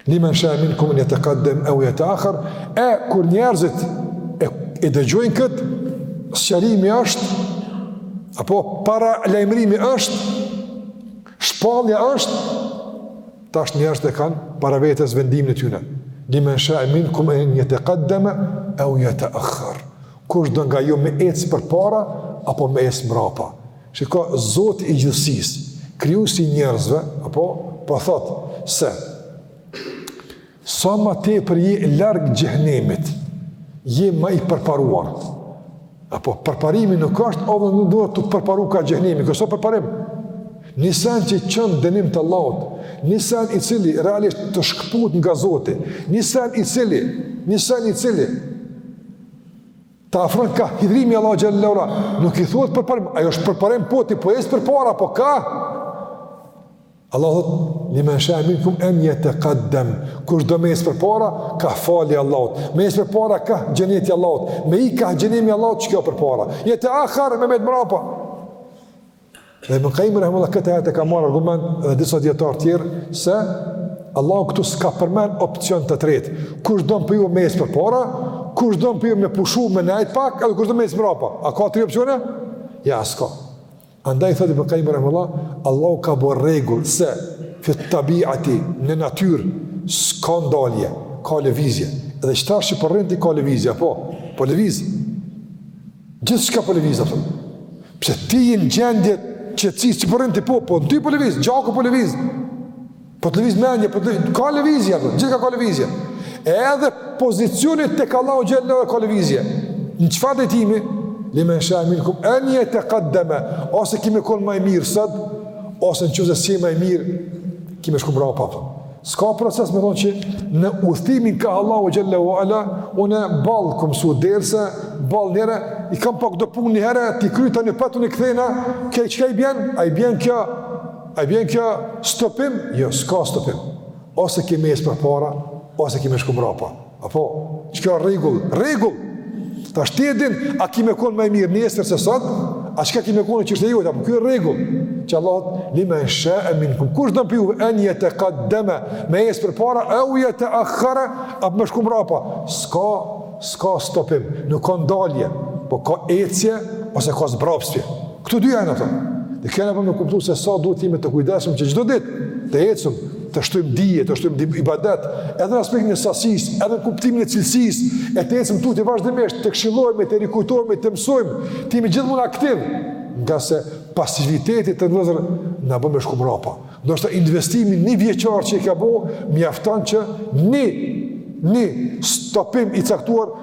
Limen shae minkum en jetekaddeme eu jeteahhar, e kur njerëzit e, e dëgjojnë këtë, sqarimi është, apo paralajmërimi është, shpallja është, tash njerëzit e kanë para vetes vendimin e tyne. Limen shae minkum en jetekaddeme eu jeteahhar. Kush do nga ju me ecë përpara, apo me ecë mrapa. Shiko, Zoti i gjithësisë, krijuesi i njerëzve, apo po thotë se sa më tepër je larg xhehenemit, je më i përparuar. Apo përparimi nuk është edhe nuk duhet të përparu ka xhehenemi, kjo s'o përparim. Ni sen që çon n'dënim të Allahut, ni sen i cili realisht të shkëput nga Zoti, ni sen i cili, ni sen i cili, Të afron ka hidhërimi i Allahut xhel-le, nuk i thuhet përparim, ajo është përparim po ti po ec përpara, po ka. Allahu thotë, limen shae minkum en jetekaddem, kush do me ecë përpara, ka falja e Allahut, me ecë përpara ka xheneti i Allahut, me ikë xhehenemit Allahut qe kjo përpara, jeteahhar me metë mrapa. Dhe Ibn Qayyim rahimullah këtë ajet e ka marrë argument dhe disa dijetarë të tjerë se Allahu këtu s'ka përmend opcion të tretë. Kush do prej jush me ecë para, kush do prej jush me pushu me nejt pak, apo kush do me ecë mbrapa? A ka tre opsione? Ja, s'ka. Andaj thotë Ibn Qayyim rahimullah, Allahu ka bërë rregull se fi tabiati në natyrë s'ka ndalje, ka lëvizje. Dhe çfarë që po rrin ti ka lëvizje, po, po lëviz. Gjithçka po lëviz, a po kupton. Pse ti je në gjendje qetësie qi po rrin ti po, po në ty po lëviz, gjaku po lëviz. Po të lëviz mendja, po të lëviz, ka lëvizje, a po kupton, gjithçka ka lëvizje. E edhe pozicioni tek Allahu xhel-le edhe ka lëvizje. Në çfarë drejtimi, limen shae minkum, en jetekaddeme, ose ki me konë ma i mirë sot, ose nëqoftëse s'je ma i mirë, ki me shku mrapa po. Ska proces me thonë që në udhëtimin ka Allahu Xhalle ue Ala, unë po i bo komë sun derisa, dal njëherë, i kam pak do punë njëherë, t'i kryj ta, e apet u i kthena, kjo çka i bjen? A i bjen kjo, a i bjen kjo stopim? Jo, ska stopim. Ose kemi ecë përpara, ose kemi shku mrapa. Apo, kjo rregull, rregull, tashti e din, a ki me konë me mirë nesër se sot, a çka ki me konë çështje jot, apo kjo rregull, që Allahu thot, limen shae minkum, kush don pi juve, en jetekaddeme, me ecë përpara, eu jeteahhare, apo me shku mrapa, s'ka, s'ka stopim, nuk ka ndalje, po ka ecje, ose ka zbrapsje, këto dy janë ato, dhe kjo ne për me kuptu se sa duhet t'jemi të kujdesshëm që çdo ditë, të ecëm, të shtojmë dije, të shtojmë ibadet, edhe në aspektin e sasisë, edhe në kuptimin e cilësisë, e të ecim tutje vazhdimisht, të këshillohemi, të rikujtohemi, të mësojmë, të jemi gjithmonë aktiv, ngase pasiviteti të ndezur na bën me shku mrapa. Ndoshta investimi një vjeçar që i ka bo, mjafton që një, një stopim i caktuar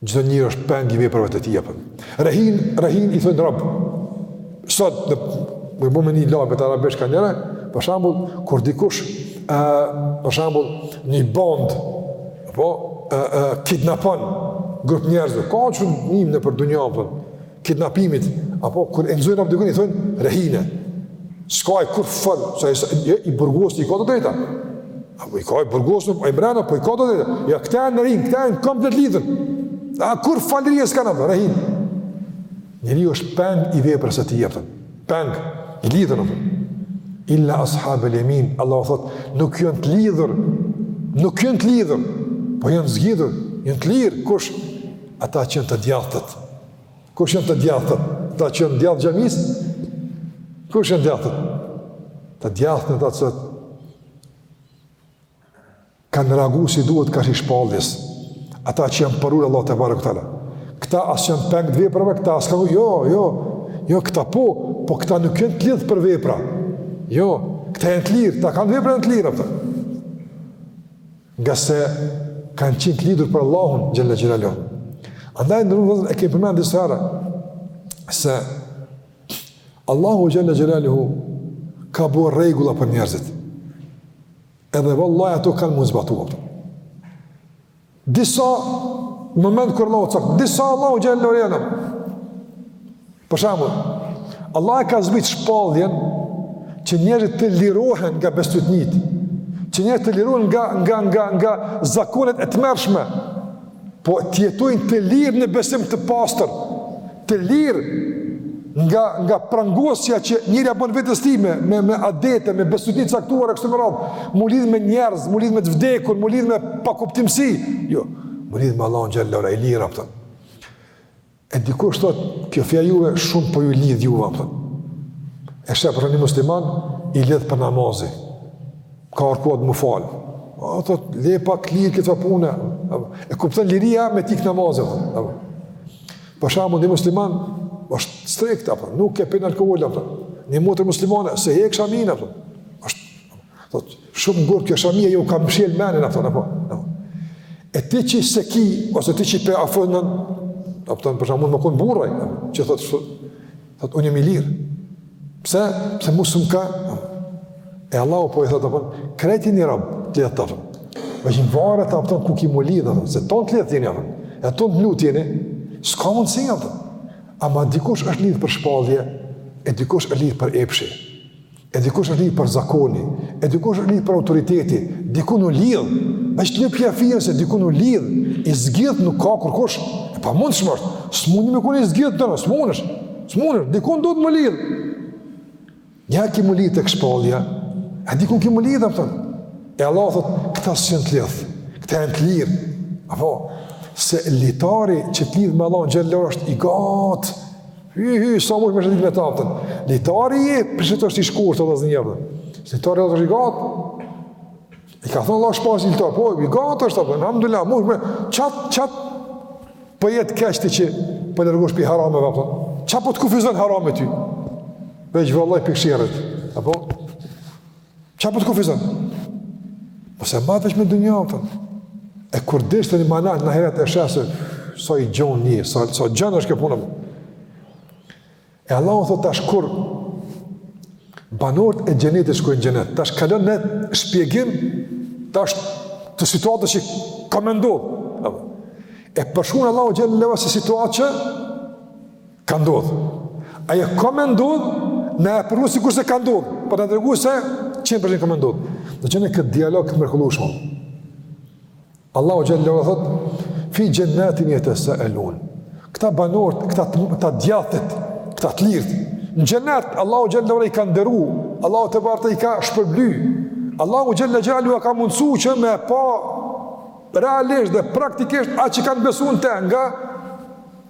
Çdo njeri është peng i veprave të tij apo. Rehin, rehin i thojnë rob. Sot në u bo me ni lajme të arabëve kanjëherë, për shembull, kur dikush, e, për shembull, një bandë, po, e, e, kidnapon grup njerëzve, ka qi nijmë nëpër dunja apo, kidnapimit, apo kur e nxojnë rob dikun, i thonë, rehine, s'ka e kurrfarë, se i, i, i burgosun, i ka të drejta, apo i ka e burgosë, i mrena, po i ka të drejta, jo, këta janë rehinë, këta janë komplet t'lidhun, a kurrfarë lirie s'kanë më, rehine, njeri është peng i veprës së tij apo, peng, i lidhun, apo, illa as'habel jemin, Allahu thot, nuk janë të lidhur, nuk janë të lidhur, po janë t'zgjidhur, janë të lirë, kush, Ata që janë të djathtët. Kush janë të djathtët? Ata që janë djathtë xhamisë? Kush janë djathtët? Të djathtët ata që kanë reaguar si duhet karshi shpalljes. Ata që janë përulur Allahut tebareke ue teala. Këta a s'janë peng të veprave, këta a s'kanë... Jo, jo, jo, këta po, po këta nuk janë të lidhë për vepra. Jo, këta janë të lirë, këta kanë vepra janë të lirë, apo ata. Ngase kanë qenë të lidhur për Allahun xhelle xhelaluhu. Andaj t'nderuar e kemi përmendur disa herë se Allahu xhelle xhelaluhu ka bërë rregulla për njerëzit. Edhe vallahi ato kanë m'u zbatuar. Disa në moment kur Allahu cak, disa Allahu xhelle xhelaluhu Për shembull, Allah e ka zbrit shpalljen që njerëzit të lirohen nga bestytnit, që njerëzit të lirohen nga nga nga nga zakonet e tmerrshme, po të jetojnë të lirë në besim të pastër, të lirë nga nga prangosja që njeri ja bon vetes ti me me adete, me bestytni t'caktuara kështu me radh, mu lidh me njerëz, mu lidh me të vdekur, mu lidh me pakuptimsi. Jo, mu lidh me Allahun xhel-le ve ala i lir apo. E dikush thot, kjo fjalë juve shumë po ju lidh juve a po thon. E shef një musliman i lidh për namazi. Ka orë ka t'mu fal. O thot, le pak lir këto punë. E kupton liria me t'ik namazi. Apo. Për shembull, një musliman është strikt apo, nuk e pin alkool apo. Një motër muslimane s'e hek shaminë apo. Është thot, Shumë gurë kjo shamia ju ka mshel menën a po thon, apo. E ti që s'e ki, ose ti që pe afrojnë në, në pëtën për shembull mun me konë burra, që thot, thot, thot unë jemi lirë. Pse? Pse mu së më ka? E Allah o po i thot, apëton, kreti një rabë, të jetë të fërë. Me që vare të apëton ku ki mu lidhë, apëton, se tonë të lidht jeni, a pe kupton, e tonë të lidht jeni, s'ka mundësi, a pe kupton. Ama dikush është lidhë për shpallje, e dikush është lidhë për epshi. E dikush është lidh për zakoni, e dikush është lidh për autoriteti, diku në lidh, me që të lëpja fijën se dikun lidh, i zgidht nuk ka kërkush, e pamundshme është, s'mundi me konë i zgidht, së mund është, së mund është, dikun do të mu lidh. Ja ki mu lidh te shpallja, e dikun ki mu lidh, a pe kupton. E Allah thot, këta s'jenë të lidht, këta jenë të lirë, apo, se litari që të lidh me Allahun xhel-le është i gatë, Hy, hy, sa mundesh me shëtit me taftën. Litari i, përse të është i shkurtë, të zë njëherë. Litari i është i gatë. I ka thonë, la shpas i litar, po, i gatë është, apë, elhamdulilah, mund me, qatë, qatë, për po jetë keshti që për po largohesh prej harameve, apë, qatë për po të kufizon harame ty, veç vëllaj për sherrët, apë, Qa po të kufizon? Mos e matsh me dunjanë. E kur dilsh ten ma n'ahiret e sheh se, sa i gjonë një, sa, sa gjanë është kjo puna. E Allahu thotë tash kur banorët e xhenetit shkojnë xhenet, tash kalon në shpjegim tash të situatës që ka me ndodhë. E përshkrun Allahu xhel-le ve ala si situatë që Ka ndodhë. Ajo ka me ndodhë, na e përshkrun si kurse ka ndodhë, për me na tregu se qind për qind ka me ndodhë. Dëgjone këtë dialog të mrekullushëm. Allahu xhel-le ve ala thotë, fi xhennatin jetesaelun. Këta banorët, këta, këta t'djathtit, këta të lirët, në xhennet, Allahu xhel-le ve ala i ka nderu, Allahu tebarek i ka shpërbly, Allahu xhel-le ve ala jua ka mundësu që me pa realisht dhe praktikisht atë që kanë besu në te nga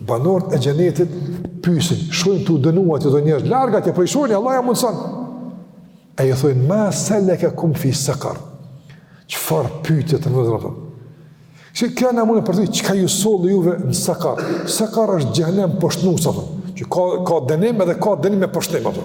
Banorët e xhenetit pyesin, "Shohin tu dënu ato njerëz? Larg atje, po i shohin, Allah ja mundson." E ju thojnë, "Ma selekekum fi sekar?" Çfarë pyetje të vëzhgojë ato? Si kjo na mund të përdi çka ju solli juve në sekar? Sekar është xhehnem poshtnus apo? Që ka ka dënim edhe ka dënim me poshtnim apo?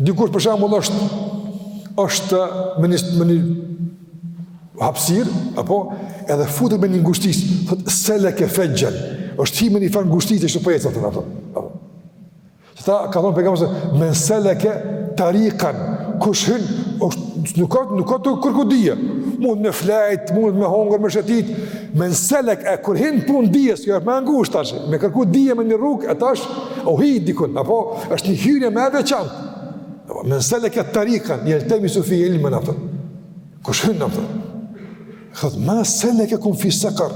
Dikush për shembull është është me një me një hapësirë, apo edhe futet me një ngushticë, thot seleke fexhxhen, është hi me një farë ngushtice e po ec atë, apo. Se ta ka thonë Pejgamberi, men seleke tarikan, kush hin, është nuk ka, nuk ka të kërku dije, mund me flejt, mund me hongër, me shetit, men seleke, kur hin n'punë dijes, kjo është ma ngusht, tash, me kërku dije me një rrugë, e tash, O hi dikun, apo është një hyrje ma e veçantë. Apo, men seleke tarikan jeltemisu fihi ilmen, kupton. Kush hyn, kupton? Këtë, ma selekekum fi sekar,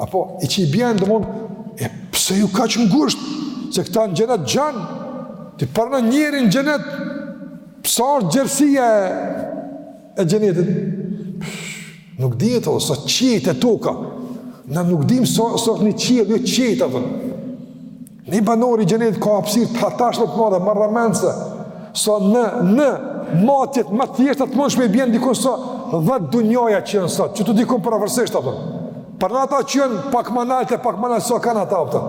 apo, i që i bjen domethënë, e pse ju kaq ngusht, se këta në xhenet gjanë, ti për një njeri në xhenet, sa është gjersia e, e xhenetit? Nuk dihet o sa qiejt e toka. Na nuk dim sa o një qiell jo qiejt apo. Një banor i xhenetit ka hapësirë të hatashme të madhe, marramendëse, sa në, në matjet ma të thjeshta të mundshme i bjen dikun sa dhet dunjaja që jena sot, që të dikun përafërsisht, kupton. Por ata që janë pak ma naltë e pak ma naltë, sa kanë ata, kupton.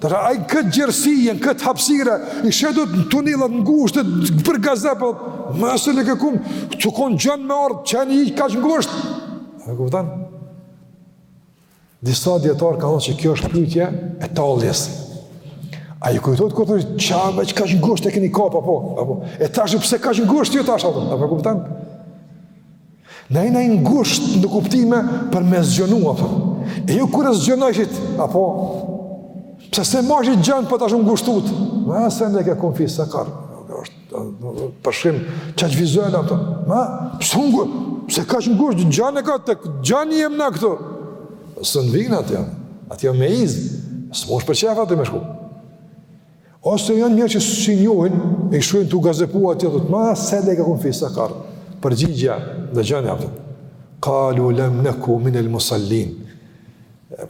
Tash ai n'këtë gjërësi, n'këtë hapsirë, i sheh tu në tunilat, ngushtë, për gazep, ma selekekum, u konë gjanë me ardhë, që jeni kaq ngushtë. E kupton? Disa dijetarë kanë thonë që kjo është pytje e talljes. A ju kujtohet këtë të rritë, qa me që kaq ngushtë e keni kapë, apo, apo, e tash pse kaq ngushtë, ju tash, apo, apo, kupton? Na jena ngusht në kuptime për me zgjonu, apo. E ju kur e zgjonojshit, apo. Pse s'e majshit gjanë po tash u ngushtut? Ma selekekum fi sekar. Përshkrim kaq vizuel, apo. Ma, pse ngusht, pse kaq ngusht, gjanë e ka tek gjanë jem na këtu. Se në vinë ata janë, ata janë me izën. S'mujsh për qef me shku. Ose janë njerëz që s'i njohin, e i shohin tu gazepu atje, dhe të ma selekekum fi sekar, përgjigja del gjanë, kupton. Kalu lem neku minel musallin.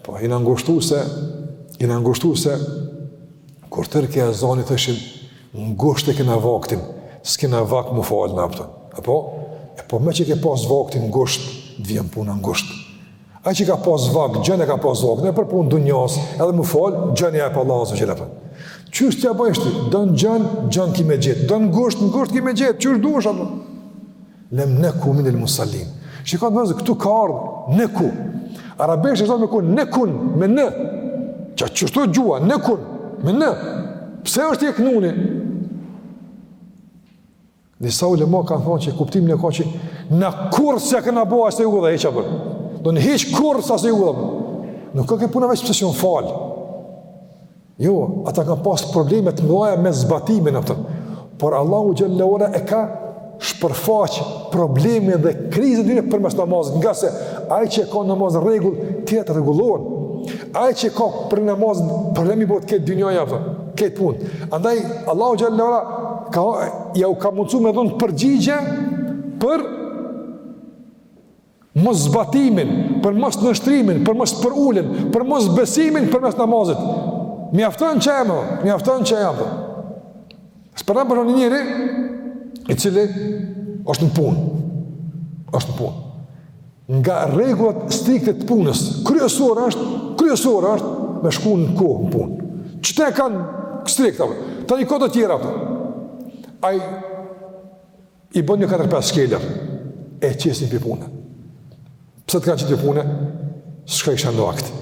Po, jena ngushtu se, jena ngushtu se, kur thërrke ezani thojshim ngusht e kena vaktin, s'kena vakt m'u falë, kupton. Apo? E po meqë e ke pas vaktin ngusht, t'vjen puna ngusht. Ai që ka pas vakt, gjën e ka pas vakt, ne për punë dunjas, edhe m'u fal, gjën ja jep Allahu azze ve xhel. Qysh ti apo është? Don gjën, gjën ki me gjet. Don ngusht, ngusht ki me gjet. Qysh duash apo? Lem neku minel musallin. Shikoni se këtu ka ardh neku. Arabisht është nekun, nekun me në. Çka qysh to gjua nekun me në. Pse është hjek nuni? Disa ulema kanë thonë që kuptimin e ka që na kurrë s'kena bo as sexhde hiq apo. Don hiq kurrë as sexhde apo. Nuk ka ke puna veç pse s'jon falë. Jo, ata kanë pas probleme t'mdhaja me zbatimin, kupton. Por Allahu xhel-le ve ala e ka shpërfaq problemin dhe krizën e tyre përmes namazit. Ngase ai që e ka namazin rregull, tjerat rregullohen. Ai që ka për namaz, problem i bohet këtë dynja, kupton. këtë punë. Andaj, Allahu xhel-le ve ala ja u ka mundsu me dhënë përgjigje për moszbatimin, për mosnënshtrimin, për mospërulen, për mosbesimin përmes namazit. Mjafton që e më, mjafton që e më. Së përna për një njeri, i cili është në punë. është në punë. Nga rregullat strikte të punës, kryesore është, kryesore është me shku në kohë në punë. Qeta e kanë strikte, tani ka edhe të tjera, ato. Ai, i bën një 4-5 shkelje, e qesin prej pune. Pse të kanë qit prej pune, s'shkojsha në vakt.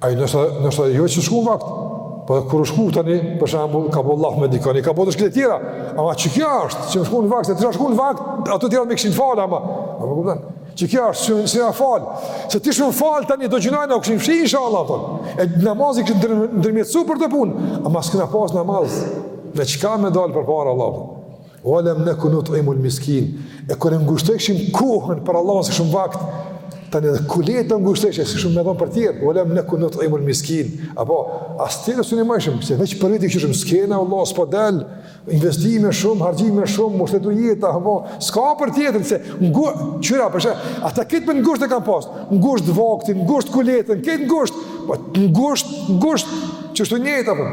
Ai nështë dhe, nështë dhe, jo që s'shku në vakt, po edhe kur u shku tani, për shembull, ka bo llaf me dikon, i ka bo do shkelje tjera, ama qekjo është, që me shku në vakt, se t'kish shku në vakt, ato tjerat m'i kishin falë, ama, a më kupton, qekjo është, që s'jemi falë, se t'ishum falë tani, do gjynahe u kishin fshi, inshallah, po. e namazi kish ndërmjetësu për at punë, ama s'kena pas namaz, me çka me dalë përpara Allahut, po. Ve lem neku nut'imul miskin, e kur ngushtojshim kohën për Allah s'kishum vakt, tani edhe kuletën ngushtojshim, s'kishum me dhënë për tjerë, ve lem neku nut'imul miskin, apo, as tjerë s'i majshim, se veç për veti këqyrshim, s'kena vallah, s'po del, investime shumë, harxhime shumë, u shtrejtu jeta, apo, s'ka për tjetër, se ngu, qyra, përshë, ata krejt për ngusht e kanë pas, ngusht vaktin, ngusht kuletën, krejt ngusht, po, ngusht, ngusht, qështu njëtë, apo,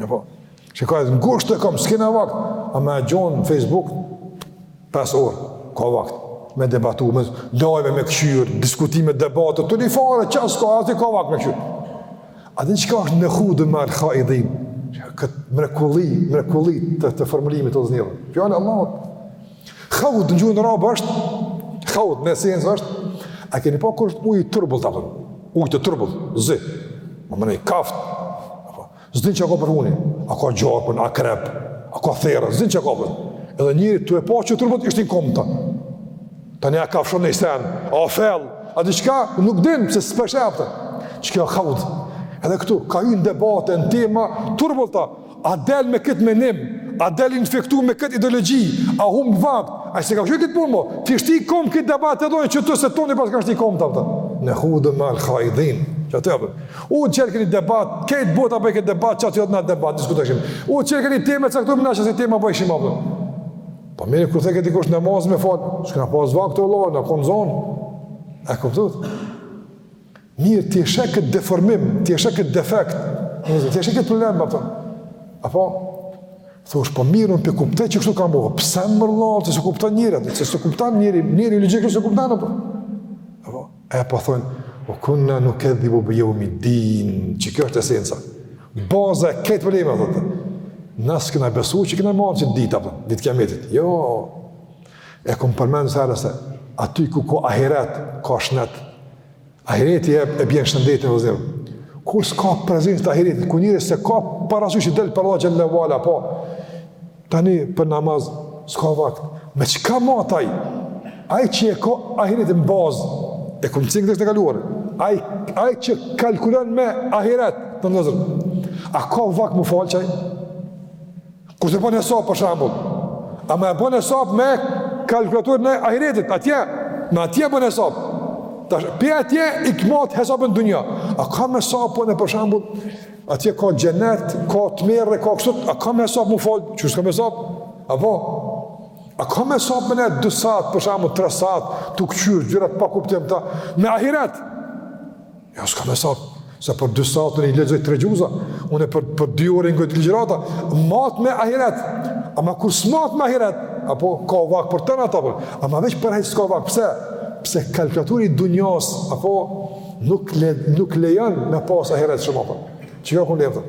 E po, çka e ngusht e kam, s'kena vakt, ama e gjon në Facebook, 5 orë, ka vakt, me debatu, me lajme, me këqyrë, diskutime, debate, të një fare, çka s'ka, aty ka vakt me këqyrë. A din çka është nehudu meal haidin, këtë mrekulli, mrekulli të, të formulimit të zënjëve. Fjala Allah, Khaut në gjuhën arabe është khaut në esencë është a keni pa kur është uji turbull apo ujë të turbull zi më mëni kaft apo s'din çka ka përfuni a ka gjarpën a krep a ka therra s'din çka ka për edhe njeri tu e pa që turbull i shtin komt tani a kafshon naj sen a fell a diçka nuk din pse s'pe sheh apo çka khaut edhe këtu ka hy në debate në tema turbullta A del me këtë menim, a del infektu me këtë ideologji, a hum vakt, a se ka përshë këtë punë mo, ti shti komt këtë debat e dojnë që të se tani paska shti komt apo. Nekhudu meal khaidin, që atë jabën. U të qërë këni debat, këtë bot apë e këtë debat, që atë jodë në debat, diskutojshim. U të qërë këni teme, që këtu më nashë, që si teme apë e këshim apëta. Po mirë, kur thojke dikush namaz me falë, s'kena pas vakt të Allah, na kon zon. A kuptohet? Mirë, ti sheh këtë deformim, ti sheh këtë defekt, ti sheh këtë problem, apo? Apo? Thosh, po mirë, unë pe kuptoj që kështu kam bo, pse më mërllarë, që s'e kupton njeri, që s'e kupton njeri, njeri logjikë s'e kupton, apo? Apo? E, po thonë, ve kunna nukedhibu bi jeumid din, që kjo është esenca. Baza e krejt problemeve, thotë, na s'kena besu që ka me ardh dita, apo? Dita e kijametit. Jo, E kom përmend disa herë se aty ku ka ahiret, ka shnet. Ahireti e, e bjen shëndetin e vëzirë. Ku s'ka prezencë të ahiretit, ku njeri s'e ka parasysh që del para Allahut xhele ve ala, po, tani për namaz, s'ka vakt. Me çka mat ai? Ai që e ka ahiretin bazë, e kom cek n'ders të kaluar, ai, ai që kalkulon me ahiret, të nëzër, a ka vakt m'u falë qaj? Kur të bon hesap për shembull, ama e bon hesap me kalkulatorin e ahiretit, atje, me atje bon hesap. Tash pe atje i kmot hesapin dunja. A kam hesap unë për shembull, atje ka xhenet, ka të mira, ka kështu, a kam hesap m'u fal, qysh s'kam hesap. Apo a kam hesap unë 2 sat për shembull 3 sat, tu kqyr gjëra të pakuptimta me ahiret. Ja, jo, s'kam hesap, se për dy sat unë i lexoj tre xhuza, unë për, për dy orë ngoj ligjërata, mat me ahiret, ama kur s'mat me ahiret, apo ka vakt për tana apo, ama veç për hajr s'ka vakt, pse? Pse kalkulatori i dunjas, apo nuk, le, nuk lejon me pas ahiret shumë apo, çka ku lejon?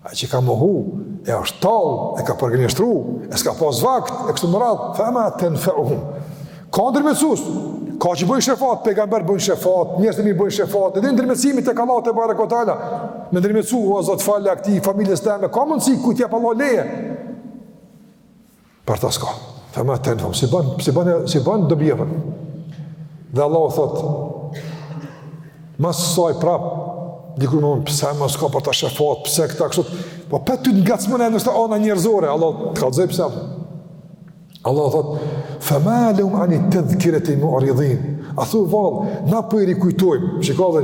Ai që ka mohu, e është tall, e ka përgënjështru, e s'ka pas vakt, e kështu me radhë, fema tenfeuhum. Ka ndërmjetsus, ka që bëjnë shefat, pejgamberët bëjnë shefat, njerëzit e mirë bëjnë shefat, edhe ndërmjetsimin e ka Allahu tebareke ve teala, me ndërmjetsu, o Zot falja këtij, familjes teme, ka mundësi, kur t'jap Allahu leje. Për ta s'ka. Fema tenfeu, s'i ban, s'i ban, s'i ban dobi. Dhe Allahu thot, mas saj prap, sikur me thonë, pse më s'ka për ta shefat, pse këta kësot, po pa ty nga të smëna e nështë ana njerëzore, Allahu të kallëzon pse. Allahu thot, fema lehum anit-tedhkireti muridin, a thu vallë, na po i rikujtojmë, që ka dhe,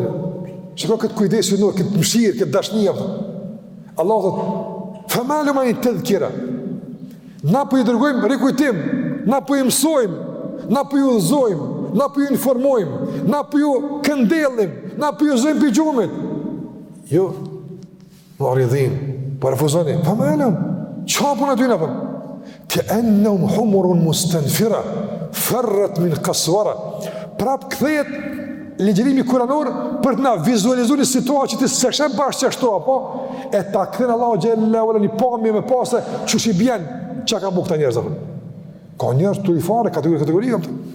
që ka këtë kujdesu nërë, këtë mëshirë, këtë dashnija, Allah dhe të thëmelu ma një të dhkira. Na për po i dërgojmë rikujtim, na për po i mësojmë, na për po i udhëzojmë, na për i informojmë, na për i këndelim, na për i udhëzojmë për gjumit. Jo, në aridhim, për refuzoni, thëmelu, qa për në ty në për? Ke ennehum humurun mustenfira, ferret min kasvara, prap kthehet ligjërimi kuranor për të na vizualizu një situatë që ti s'e sheh, bash qashtu, apo? E ta kthen Allahu xhel-le ve ala një pamje me pa se qysh i bjen, çka bo këta njerëz, apo? Ka njerëz turlifare, kategori, kategori, kategori,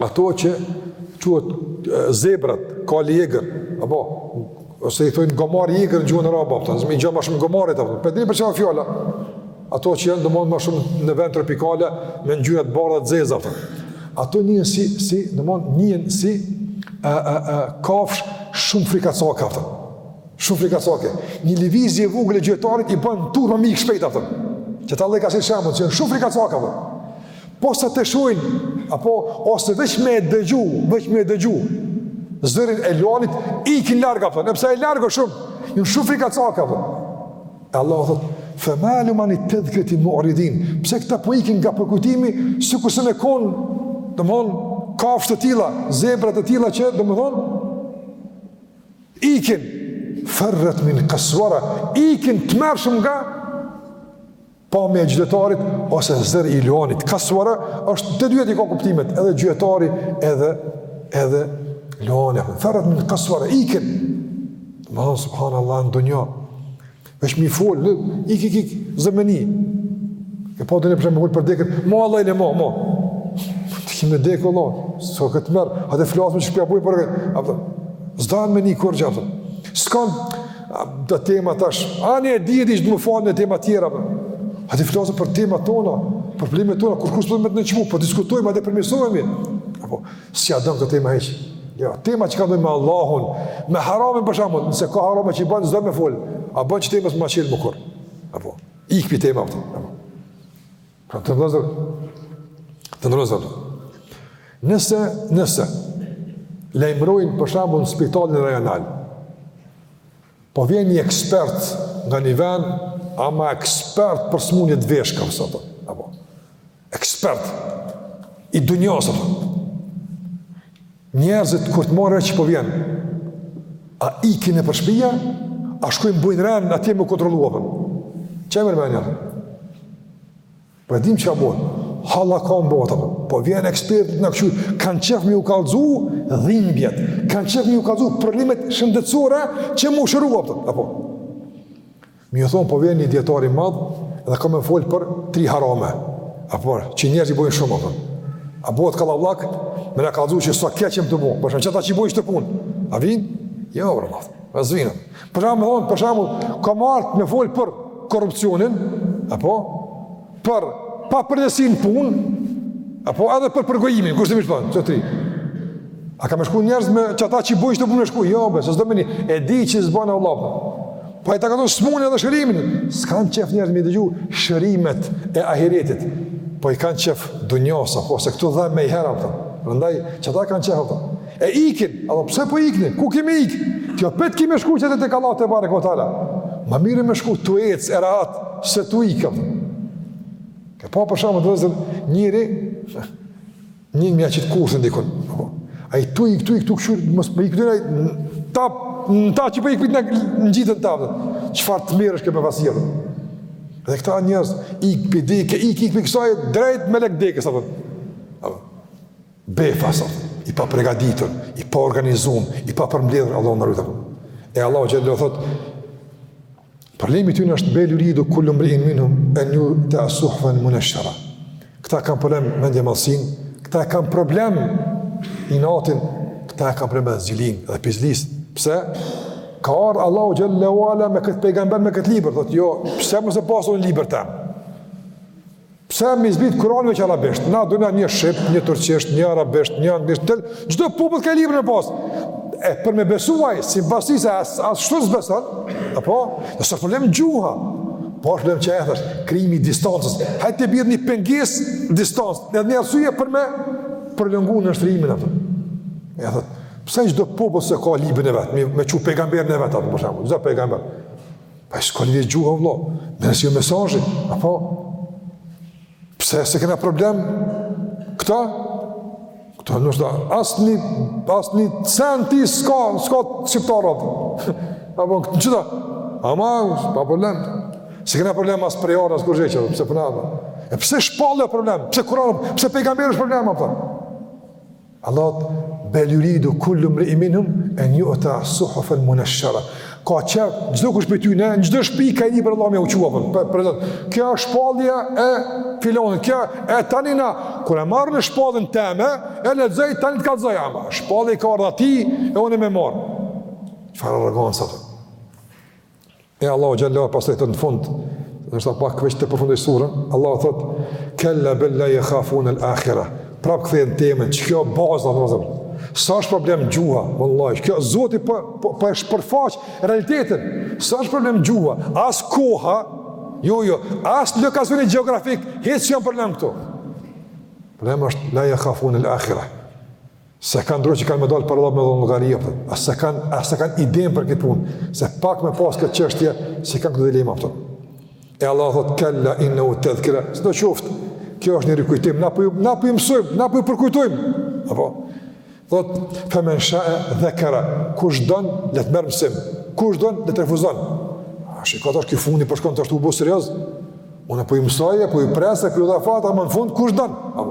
ato që quhet zebrat, kali i egër, apo ose i thonë gomar i egër në gjuhën arabe, apo se i ngjan më shumë gomarit apo. Po dini për çfarë fola? Ato që janë domethënë më shumë në vend tropikale me ngjyra të bardha të zeza apo. Ato njihen si si domethënë njihen si a a a kafshë shumë frikacake apo. Shumë frikacake. Një lëvizje e vogël e gjuetarit i bën turmë me ikë shpejt apo. Qeta e ka si shembull, që janë shumë frikacake apo. Posa të shohin, apo ose veç me e dëgju, veç me e dëgju, zërin e luanit, ikin larg, apo, edhe pse e larg shumë, janë shumë frikacaka, po. E Allahu thot, fema lehum anit-tedhkireti muridin, pse këta po ikin nga përkujtimi, sikurse me konë, domethonë, kafshë të tilla, zebra të tilla që, domethonë, ikin, ferret min kasuara, ikin tmerrshëm nga, Pamja e gjuetarit ose zëri i luanit kasuara është të dyja i ka kuptimet, edhe gjuetari edhe edhe luani. Ferret min kasuara ikin. Ma subhanallah në dunja. Veç me i fol, ik ik ik, zëmeni. E po don për shembull për dekën, mo Allah le mo, mo. Ti ki me dekë Allah, s'ka këtë merr, hajt flasim çka po i për. Apo. S'don me ni kurrgja. S'kam Do tema tash, ani e di e di që të me folë në tema tjera, po. Hajt flasim për tema tona, për probleme tona, kurrkush s'po don me të nënçmu, por po diskutojmë, hajt përmirësojmë, apo, s'i don do tema hiç, jo, tema që kanë të bojnë me Allahun, me haramin për shembull, nëse ka harama që i ban, s'do me folë, a banë që temës ma qelë më kur, apo, ikë prej tema, apo, Pra vëllezër, vëllezër, nëse, nëse, lajmërojnë për shambull në spitalin rajonal, po vjen një ekspert nga një ven, ama ekspert për smunjet e veshkave, së të, apo, ekspert, i dunjasë, Njerëzit kur të marrin vesh që po vjen, a ikin nëpër shpija, a shkojnë bojnë rend atje me u kontrollu apo. Çe më mendja. Po e dimë çka bojn. Hallakamë bojnë, po, po vjen eksperti t'na këqyr, kanë qef me ju kallzu dhimbjet, kanë qef me ju kallzu problemet shëndetsore që m'u shëru, apo, apo. Me ju thonë po vjen një dijetar i madh dhe ka me fol për tri harame. Apo që njerëzit i bojnë shumë apo. A bohet kallaballak? Me na kallzu se sa keq jem tu bo. Për shembull qata që bojnë këtë punë. A vin? Jo, jo vëlla. S'vin. Për shembull me thon, për shembull ka me ardh me fol për korrupsionin, apo për papërgjegjësinë n'punë, apo edhe për përgojimin, kështë të mishë përnë, qëto tri. A ka me shku njerëz me qata që i bojnë qëto punë me shku? Jo, be, se s'do me ni, e di që i zbon Allahu apo. Po. po ai ta kallzon smunjen edhe shërimin, s'kanë qef njerëz me i dëgju shërimet e ahiretit, po i kanë qef dunjasë, apo se këtu dhe menjëherë apo. Prandaj, qata kanë qef apo. E ikin, Allahu pse po ikni, ku kemi ik? Kjo prej ti kemi shku që thotë Allahu tebareke ve teala. Ma mire me shku tu ec e rahat, se të ikëm. Ke pa për shembull vëllezër, njëri, njëri mja qitë kursin dikun. Ai tu ik, tu ik, tu këqyr, mos për ik, tu ik, ta, në ta që për ik, në gjitën ta, çfarë të mirë është këpër vasirë. Dhe këta njerëz, ik për dike, ik, ik për kësaj, drejt me lek dike, sa përë. Befas, i papërgatitur, i paorganizum, i papërmbledhur, Allahu na ruajttë. E Allahu xhele thot, problemi tyre në është bel juridu kul-lumriin minhum en ju'ta suhufen muneshshera. Këta kanë problem me mendjemadhsinë, këta kanë problem inatin, këta kanë problem me zilinë dhe pizmë. Pse? Ka ardhë Allahu xhele ve ala me këtë pejgamber me këtë libër, thot, jo, pse mos me pas unë libër tem? Pse me zbrit Kurani veç arabisht? Na dona një shqip, një turqisht, një arabisht, një anglisht, tel, çdo popull ka librin në posë. E për me besu ai, si pasi se as ashtu s'beson, apo, s'osht problem gjuha. Po është problem që e thështë, krijimi i distancës. Hajtë të birë një pengesë distancë, edhe një arsye për me prolongu nënshtrimin, apo. E thotë, pse çdo popull s'e ka librin e vetë, me, me çu pejgamberin e vetë, apo, për shembull, çdo pejgamber. Pa e s'ka lidhje gjuha, vlla, me rëndësi o mesazhi, apo, pse s'e kena problem, këta, këta ndoshta, as një, as një centi s'ka, s'ka shqiptarët, apo, në qëta, ama, pa problem, s'e kena problem as prej arë, as kurgjë hiç, pse po na, e pse shpallja problem, pse Kurani, pse pejgamberi është problem, apo, Allahu bel yuridu kullu mri'in minhum an yu'ta suhufan munashshara. Ka qef çdokush prej tyre, në çdo shtëpi ka një prej Allahut me u çu për, për, për Zot. Kjo është shpallja e filanit, kjo e tani na kur e marr shpalljen teme, e lexoj tani të kallzoj ama. Shpallja i ka ardh atij e unë me marr. Çfarë arrogance? E Allahu xhelle pastaj thot në fund, ndoshta pak veç ta përfundoj surën, Allahu thot: "Kalla bal la yakhafun al-akhirah." Prap kthehen temën, qikjo baza domethënë. S'është problem gjuha, vlla, kjo Zoti po po po e shpërfaq realitetin. S'është problem gjuha, as koha, jo jo, as lokacioni gjeografik, hiç s'janë problem këtu. Problem është la yakhafun al-akhirah. S'e kanë dro që kanë me dalë para Allahut me dhonë llogari, a kupton. As s'e kanë, as s'e kanë idenë për këtë punë. Së paku me pasë këtë çështje, s'e kanë këtë dilemë, a kupton. E Allah thotë, kella innehu tedhkira. Sido qoftë, kjo është një rikujtim, na prap po ju, na prap po ju mësojmë, na prap po ju përkujtojmë. Apo? Thotë, femen shae dhekerah, kush don, le të merr mësim. Kush don, le të refuzon. A sheh kah kjo fundi po shkon tu u bo serioz. Unë po ju mësoj, po ju pres, po ju dha afat, ama në fund, kush don. Apo?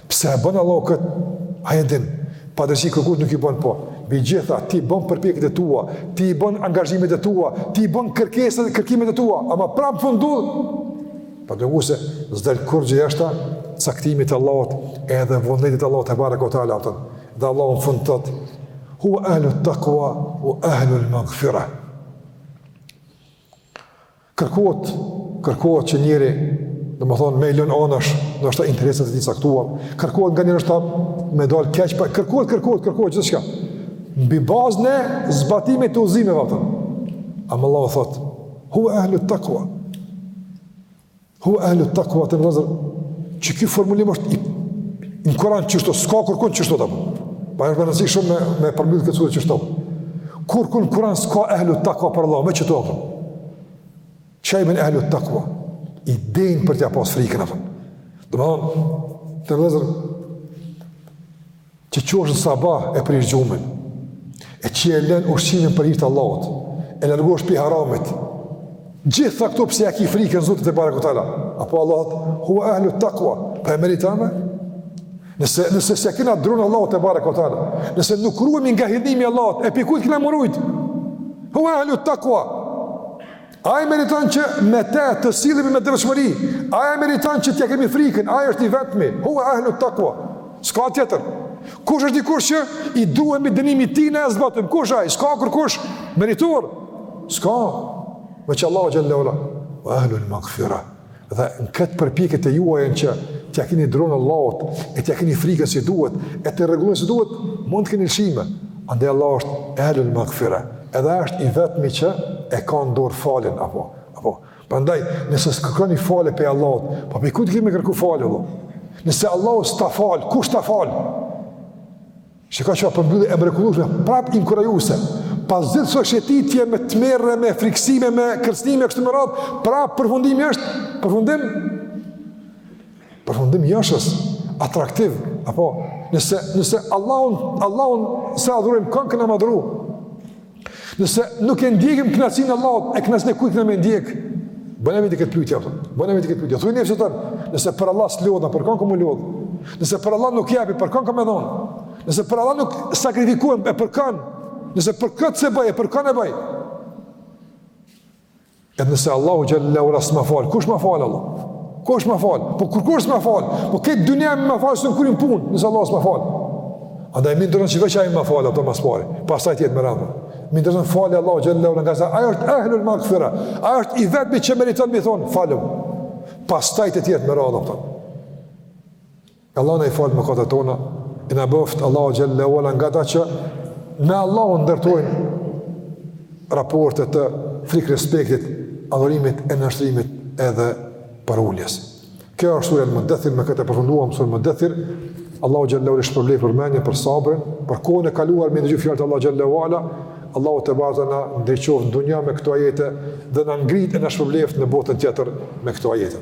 Pse e bën Allahu kët? Ai e din. Padrejti kërkut nuk i bën po. Mbi gjitha ti bën përpjekjet e tua, ti i bën angazhimet e tua, ti i bën kërkesat e kërkimet e tua, ama prap në fund. Po do kusë s'del kurgjë jashta caktimit të Allahut, edhe vullnetit të Allahut tebareke ve teala. Dhe Allahu në fund thot: "Huwa ahlut taqwa wa ahlul maghfirah." Kërkohet, kërkohet që njeri, domethonë, me i lënë anash, ndoshta interesat e tij të caktuara, kërkohet nganjëherë ndoshta me dalë keq, apo, kërkohet, kërkohet, kërkohet, gjithçka. Mbi bazën e zbatimit të udhëzimeve, domethonë. Ama Allahu thotë, huve ehlut-takva. Huve ehlut-takva, vllezër, qiky formulim është i, në Kuran qishtu, s'ka kërkun qishtu tjetër. Pra është me rëndësi shumë me, me përmbyllë këtë sure qishtu. Kërkun n'Kuran s'ka ehlut-takva për Allah, veç qitu apo. Çka i bjen ehlut-takva, i denjë për t'ia pas frikën, a kupton. Domethonë, vllezër, që çohesh në sabah e prish gjumin, e që e len ushqimin për hir të Allahut, e largohesh prej haramit, gjithë të këtu pse ia ki frikën Zotit tebareke ve teala, apo Allahut, huve ehlut-takva, po e meriton me, Nëse nëse s'ia kena dronë Allahut tebareke ve teala, nëse nuk ruhemi nga hidhimi i Allahut, e prej kujt kena m'u rujt. Huwa ahlu taqwa. Ai meriton që me të të sillemi me devotshmëri. Ai meriton që t'ia kemi frikën, ai është i vetmi. Huwa ahlu taqwa. S'ka tjetër. Kush është dikush që i duhemi dënimi i tij në zbatim? Kush ai? S'ka kërkush meritor. S'ka. Veç Allahu xhelle ve ala. Ahlul magfira. Dhe në këtë përpjekje të juajën që t'ja keni dronë Allahut, e t'ja keni frikën si duhet, e t'i rregulloni si duhet, mund të keni lëshime. Andaj Allahu është Ehlul Maghfira, edhe ai është i vetmi që e ka në dorë faljen apo apo. Prandaj, nëse s'kërkoni falje prej Allahut, po prej kujt keni me kërku falje vëllai? Nëse Allahu s'ta fal, kush ta fal? Shih çfarë përmbyllje e mrekullushme, prap inkurajuse, pas gjithë asaj shetitje me tmerre, me friksime, me kërcënime, kështu me radhë, prap përfundimi është, përfundim, përfundim joshës, atraktiv, apo, nëse, nëse Allahun, Allahun s'e adhurojmë, kënd kena me adhuru, Nëse nuk e ndjekim kënaqësinë e Allahut, e kënaqësinë e kujt kena me ndjek? Bëna vetë këtë pyetje apo? Bënja vetes këtë pyetje. Thuaj nefsit tënd, nëse për Allah s'lodhna, për kënd kom m'u lodh. Nëse për Allah nuk japi, për kënd kom me dhon. Nëse për Allah nuk sakrifikohem, e për kënd. Nëse për këtë s'e bëj, e për kënd e bëj. Edhe nëse Allahu xhelle ve ala s'ma fal, kush ma fal Allah? Kush ma fal? Po kurkush s'ma fal? Po krejt dynjaja me ma fal s'kryn punë, nëse Allah s'ma fal. A do të më ndronë çveç ai më fal ato më së Pastaj të tjerët me rend. Më ndronë fal Allahu xhelle ve ala ngase ai është ehlul maghfira. Ai është i vetmi që meriton me i thon falëm. Pastaj të tjerë me rend ato. Allahu na i faltë mëkatet tona e na bëftë Allahu xhelle ve ala nga ata që me Allahun ndërtojnë raporte të frikërespektit, adhurimit e nënshtrimit edhe përuljes. Kjo është surja Al-Mudathir, me këtë e përfunduam surën Mudathir. Allahu ju shpërbleftë për vëmendjen, për sabrin, për kohën e kaluar me dëgju fjalët e Allahut xhelle ve ala. Allahu tebareke ve teala na ndriçoft në dunja me këto ajete dhe na ngritt e na shpërbleft në botën tjetër me këto ajete.